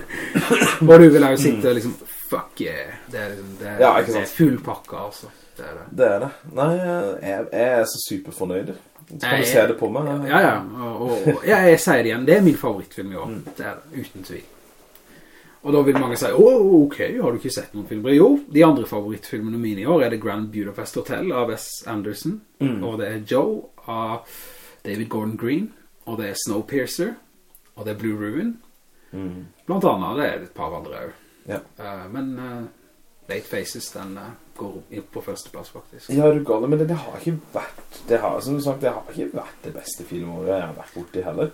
(laughs) og du vil jo sitte og liksom, fuck yeah. Det er, liksom- det er, Ja, det er full pakke, altså. Det er det. Det er det. Nei, jeg, jeg er så superfornøyd. Så kan Jeg- du se det på meg. Ja, ja. Og, og, og jeg, jeg sier det igjen. Det er min favorittfilm i år. Mm. Det er det, uten tvil. Og da vil mange si, åh, ok, har du ikke sett noen filmer? Jo, de andre favorittfilmene mine i år er The Grand Budapest Hotel av S. Anderson, og det er Joe av David Gordon Green, og det er Snowpiercer, og det er Blue Ruin. Blant annet, det er et par andre også. Ja. Uh, men uh, Late Faces, den eh, går på første plass faktisk. Ja, du ga det, men det, har ikke vært Det har, som du sagt, det har ikke vært det beste filmåret jeg har vært borti heller.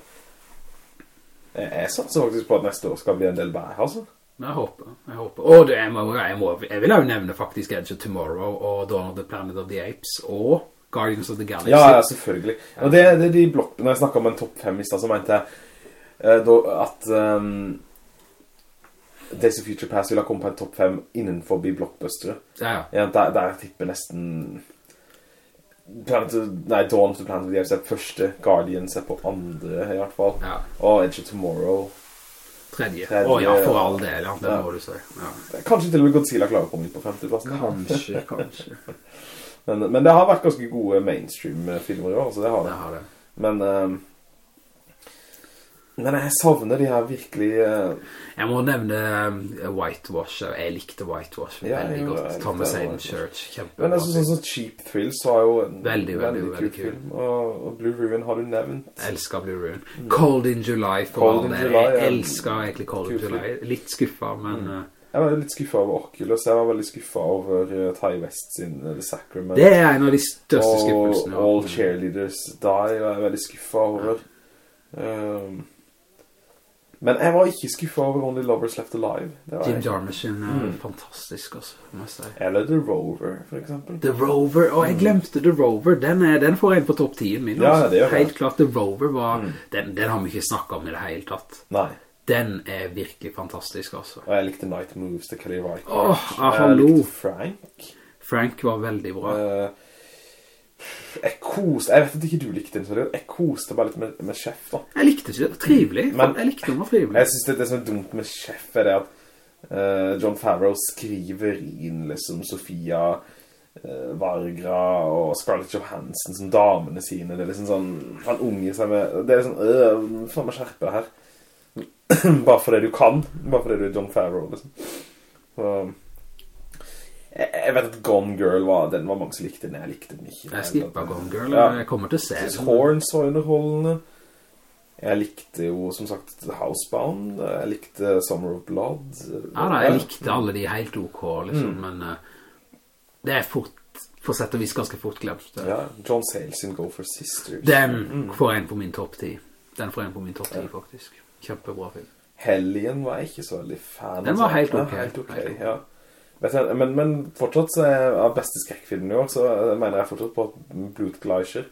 Jeg, jeg satser faktisk på at neste år skal bli en del bære, altså. Men jeg håper, jeg håper. Og det, jeg, må, jeg, må, jeg vil jo nevne faktisk Edge of Tomorrow og Dawn of the Planet of the Apes og Guardians of the Galaxy. Ja, ja, selvfølgelig. Og det, det er de blokkene, Når jeg snakket om en topp 5 sted så mente jeg eh, at um, Days of Future Past vil ha kommet på en topp 5 innenfor blockbustere. Ja, ja. Ja, der, der tipper nesten Planet, nei, Dawn of the Planet of the Apes er første, Guardians er på andre i hvert fall, Ja. og Edge of Tomorrow. Tredje. Tredje, oh, ja, for all del, ja, det Ja. må du si. Ja. Kanskje til og med Godzilla klarer å komme inn på 50-plassen. Kanskje, (laughs) kanskje. Men, men det har vært ganske gode mainstream-filmer i år, så det har Det det. har det. Men, ehm, men jeg savner de her virkelig... Uh... Jeg må nevne um, Whitewash. Jeg likte Whitewash Ja, veldig jo, godt. Thomas Hayden. Church, Men kjempebra. jeg synes sånn Cheap Thrills var jo en Veldig, veldig, veldig, veldig kul. film. Og, og Blue Ruin har du nevnt. Jeg elsker Blue Ruin. Cold in July for Cold all in. July, Jeg elsker egentlig Cold in July. Litt skuffet, men Mm. Jeg var litt skuffet over Oculus. Jeg var veldig skuffet over uh, Ty West sin The Sacrament. det er en av de største skuffelsene. og. All Cheerleaders Die var jeg veldig skuffet over. Um, men jeg var ikke skuffet over Only Lovers Left Alive. Det var Jim jeg. Jarmusch er Mm. fantastisk, altså, si. Eller The Rover, for eksempel. The Rover, og jeg glemte The Rover, den, er, den får jeg på topp 10 min. Ja, altså. det gjør det. Helt klart, The Rover var, Mm. den, den har vi ikke snakket om i det hele tatt. Nei. Den er virkelig fantastisk, altså. Og jeg likte Night Moves til Kelly Reichardt. Åh, ah, jeg hallo. likte Frank. Frank var veldig bra. Eh, jeg koste, jeg vet at ikke du likte den jeg koste bare litt med, med Chef da. Jeg likte ikke det, trivelig. Men- jeg likte den var trivelig. Jeg synes det, det som er dumt med Chef er det at uh, John Favreau skriver inn liksom Sofia uh, Vargra og Scarlett Johansson som damene sine. Det er liksom sånn, han unger seg med, det er liksom, øh, faen meg skjerpe det her. (clears throat) bare fordi du kan, bare for det du er John Favreau liksom. Så, jeg, vet at Gone Girl var, den var mange som likte den, jeg likte den ikke. Jeg skippet Gone Girl, Ja. jeg kommer til å se den. Horns var underholdende. Jeg likte jo, som sagt, Housebound. Jeg likte Summer of Blood. Ja da, jeg likte alle de helt ok, liksom, Mm. men uh, det er fort, for sett og vis ganske fort glemt. Ja, John Sayles sin Go for Sisters. Den får en på min topp 10. Den får en på min topp 10, faktisk. Kjempebra film. Helgen var jeg ikke så veldig fan. Den var helt Ja, ok. ok, Helt ok. ja. Men, men fortsatt så er av beste skrekkfilmen i år, så eh, mener jeg fortsatt på Blutgleiser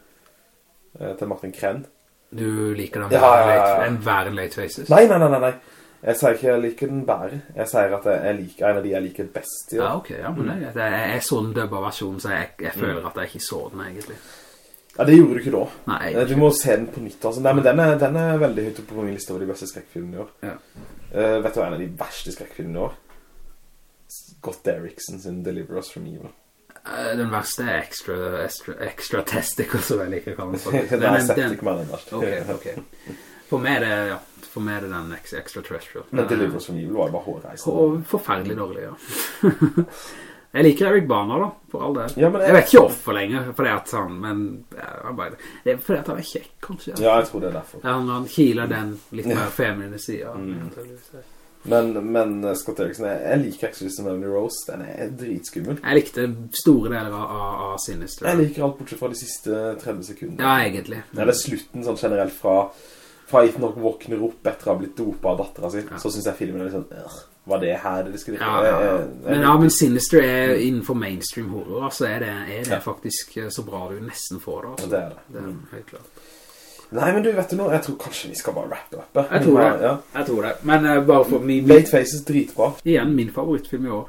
eh, til Martin Krenn. Du liker den Ja, ja, ja, ja. late- en verre Late Faces? Nei, nei, nei, nei. Jeg sier ikke jeg liker den bare. Jeg sier at jeg liker en av de jeg liker best år. Ja, ok, ja, men det, er jeg, jeg så den dubba versjonen, så jeg, jeg Mm. føler at jeg ikke så den egentlig. Ja, det gjorde du ikke da. Nei, ikke. Du må se den på nytt, altså. Nei, men den er, den er veldig høyt oppe på min liste over de beste skrekkfilmene i år. Ja. Uh, vet du hva en av de verste skrekkfilmene i år? Scott Derrickson sin Deliver Us From Evil. Eh, den verste er extra, extra, extra testicle, som jeg liker å kalle den. (laughs) Den- den- Septic Man den verste. Ok, ok. For meg er det, ja, for meg er det den ex- extraterrestrial. Men Deliver Us From Evil var bare hårreisende. Forferdelig dårlig, ja. (laughs) jeg liker Eric Barner da, for all det. Ja, jeg vet ikke hvorfor lenger, for det at han, men han bare, det er fordi at han er kjekk, kanskje. Ja, jeg tror det er derfor. Han, han kiler den litt (laughs) mer feminine siden. Mm. Jeg Men, men Scott Eriksen, jeg, jeg liker Exorcist of Emily Rose. Den er dritskummel. likte store deler av, av, av Sinister. Jeg liker alt bortsett fra de siste 30 sekunder. Ja, egentlig. Eller slutten sånn generelt fra Fra Ethan Hawke våkner opp etter å ha blitt dopet av datteren sin Ja. Så synes jeg filmen er litt sånn «Ugh, Var det her det skulle? Ja, ja, ja. Jeg- jeg- Men, ja, men Sinister er innenfor mainstream horror, så er det, er det Ja. faktisk eh, så bra du nesten får det. Altså. Det er det. Det er Mm. helt klart. Nei, men du vet du nå Jeg tror kanskje vi skal bare rappe opp Jeg tror det. ja. Jeg tror det. Men uh, bare for min, Late Faces, dritbra igjen min favorittfilm i år.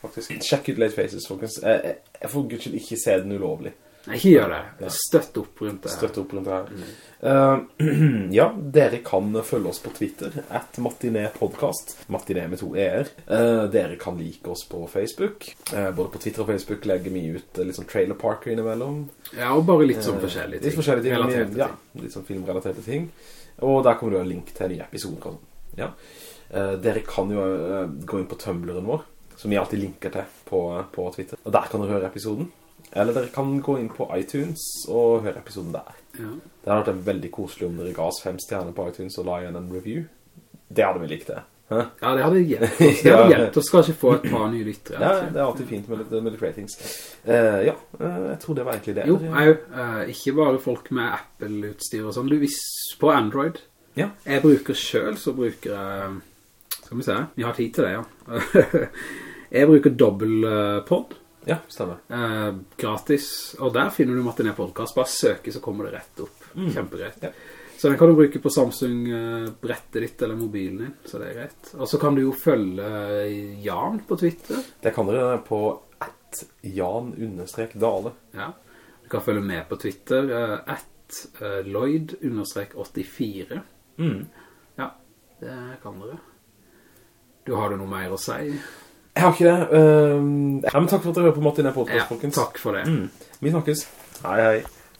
faktisk Sjekk ut Late Faces, folkens Jeg, jeg, jeg får gudselig ikke se den ulovlig ikke gjør det. Støtt opp rundt det. Støtt opp rundt det her Uh, (clears throat) Ja, dere kan følge oss på Twitter At matinépodcast, Matiné med to er uh, Dere kan like oss på Facebook Uh, Både på Twitter og Facebook legger vi ut eh, Litt sånn trailer parker innimellom Ja, og bare litt sånn Eh, forskjellige ting. Litt forskjellige ting Relaterte Ja, litt sånn filmrelaterte ting Og der kommer du en link til nye episoder og sånn. Ja Eh, dere kan jo eh, gå inn på Tumbleren vår, som vi alltid linker til på, på Twitter. Og der kan dere høre episoden. Eller dere kan gå inn på iTunes og høre episoden der. Ja. Det hadde vært veldig koselig om dere ga oss fem stjerner på iTunes og la igjen en review. Det hadde vi likt det. Hæ? Ja, det hadde hjulpet oss. (laughs) Det hadde hjulpet oss kanskje få et par nye lyttere. Ja, det er alltid fint med litt, med litt ratings. Uh, ja, uh, jeg tror det var egentlig det. Jo, jeg, uh, ikke bare folk med Apple-utstyr og sånn. Du visst på Android. Ja. Jeg bruker selv, så bruker jeg... Skal vi se, vi har tid til det, ja. (laughs) jeg bruker dobbeltpod, Ja, stemmer. eh, gratis, og der finner du Martinet Podcast. Bare søke, så kommer det rett opp. Kjempegreit. Ja. Så den kan du bruke på Samsung-brettet ditt eller mobilen din, så det er greit. Og så kan du jo følge Jan på Twitter. Det kan dere på at jan-dale. Ja. Du kan følge med på Twitter, eh, at eh, Lloyd-84. Mm. Ja, det kan dere. Du har du noe mer å si? Jeg har ikke det. Uh, ja, men takk for at dere hører på Martin er podcast, Ja, folkens. takk for det. Mm. Vi snakkes. Hei, hei.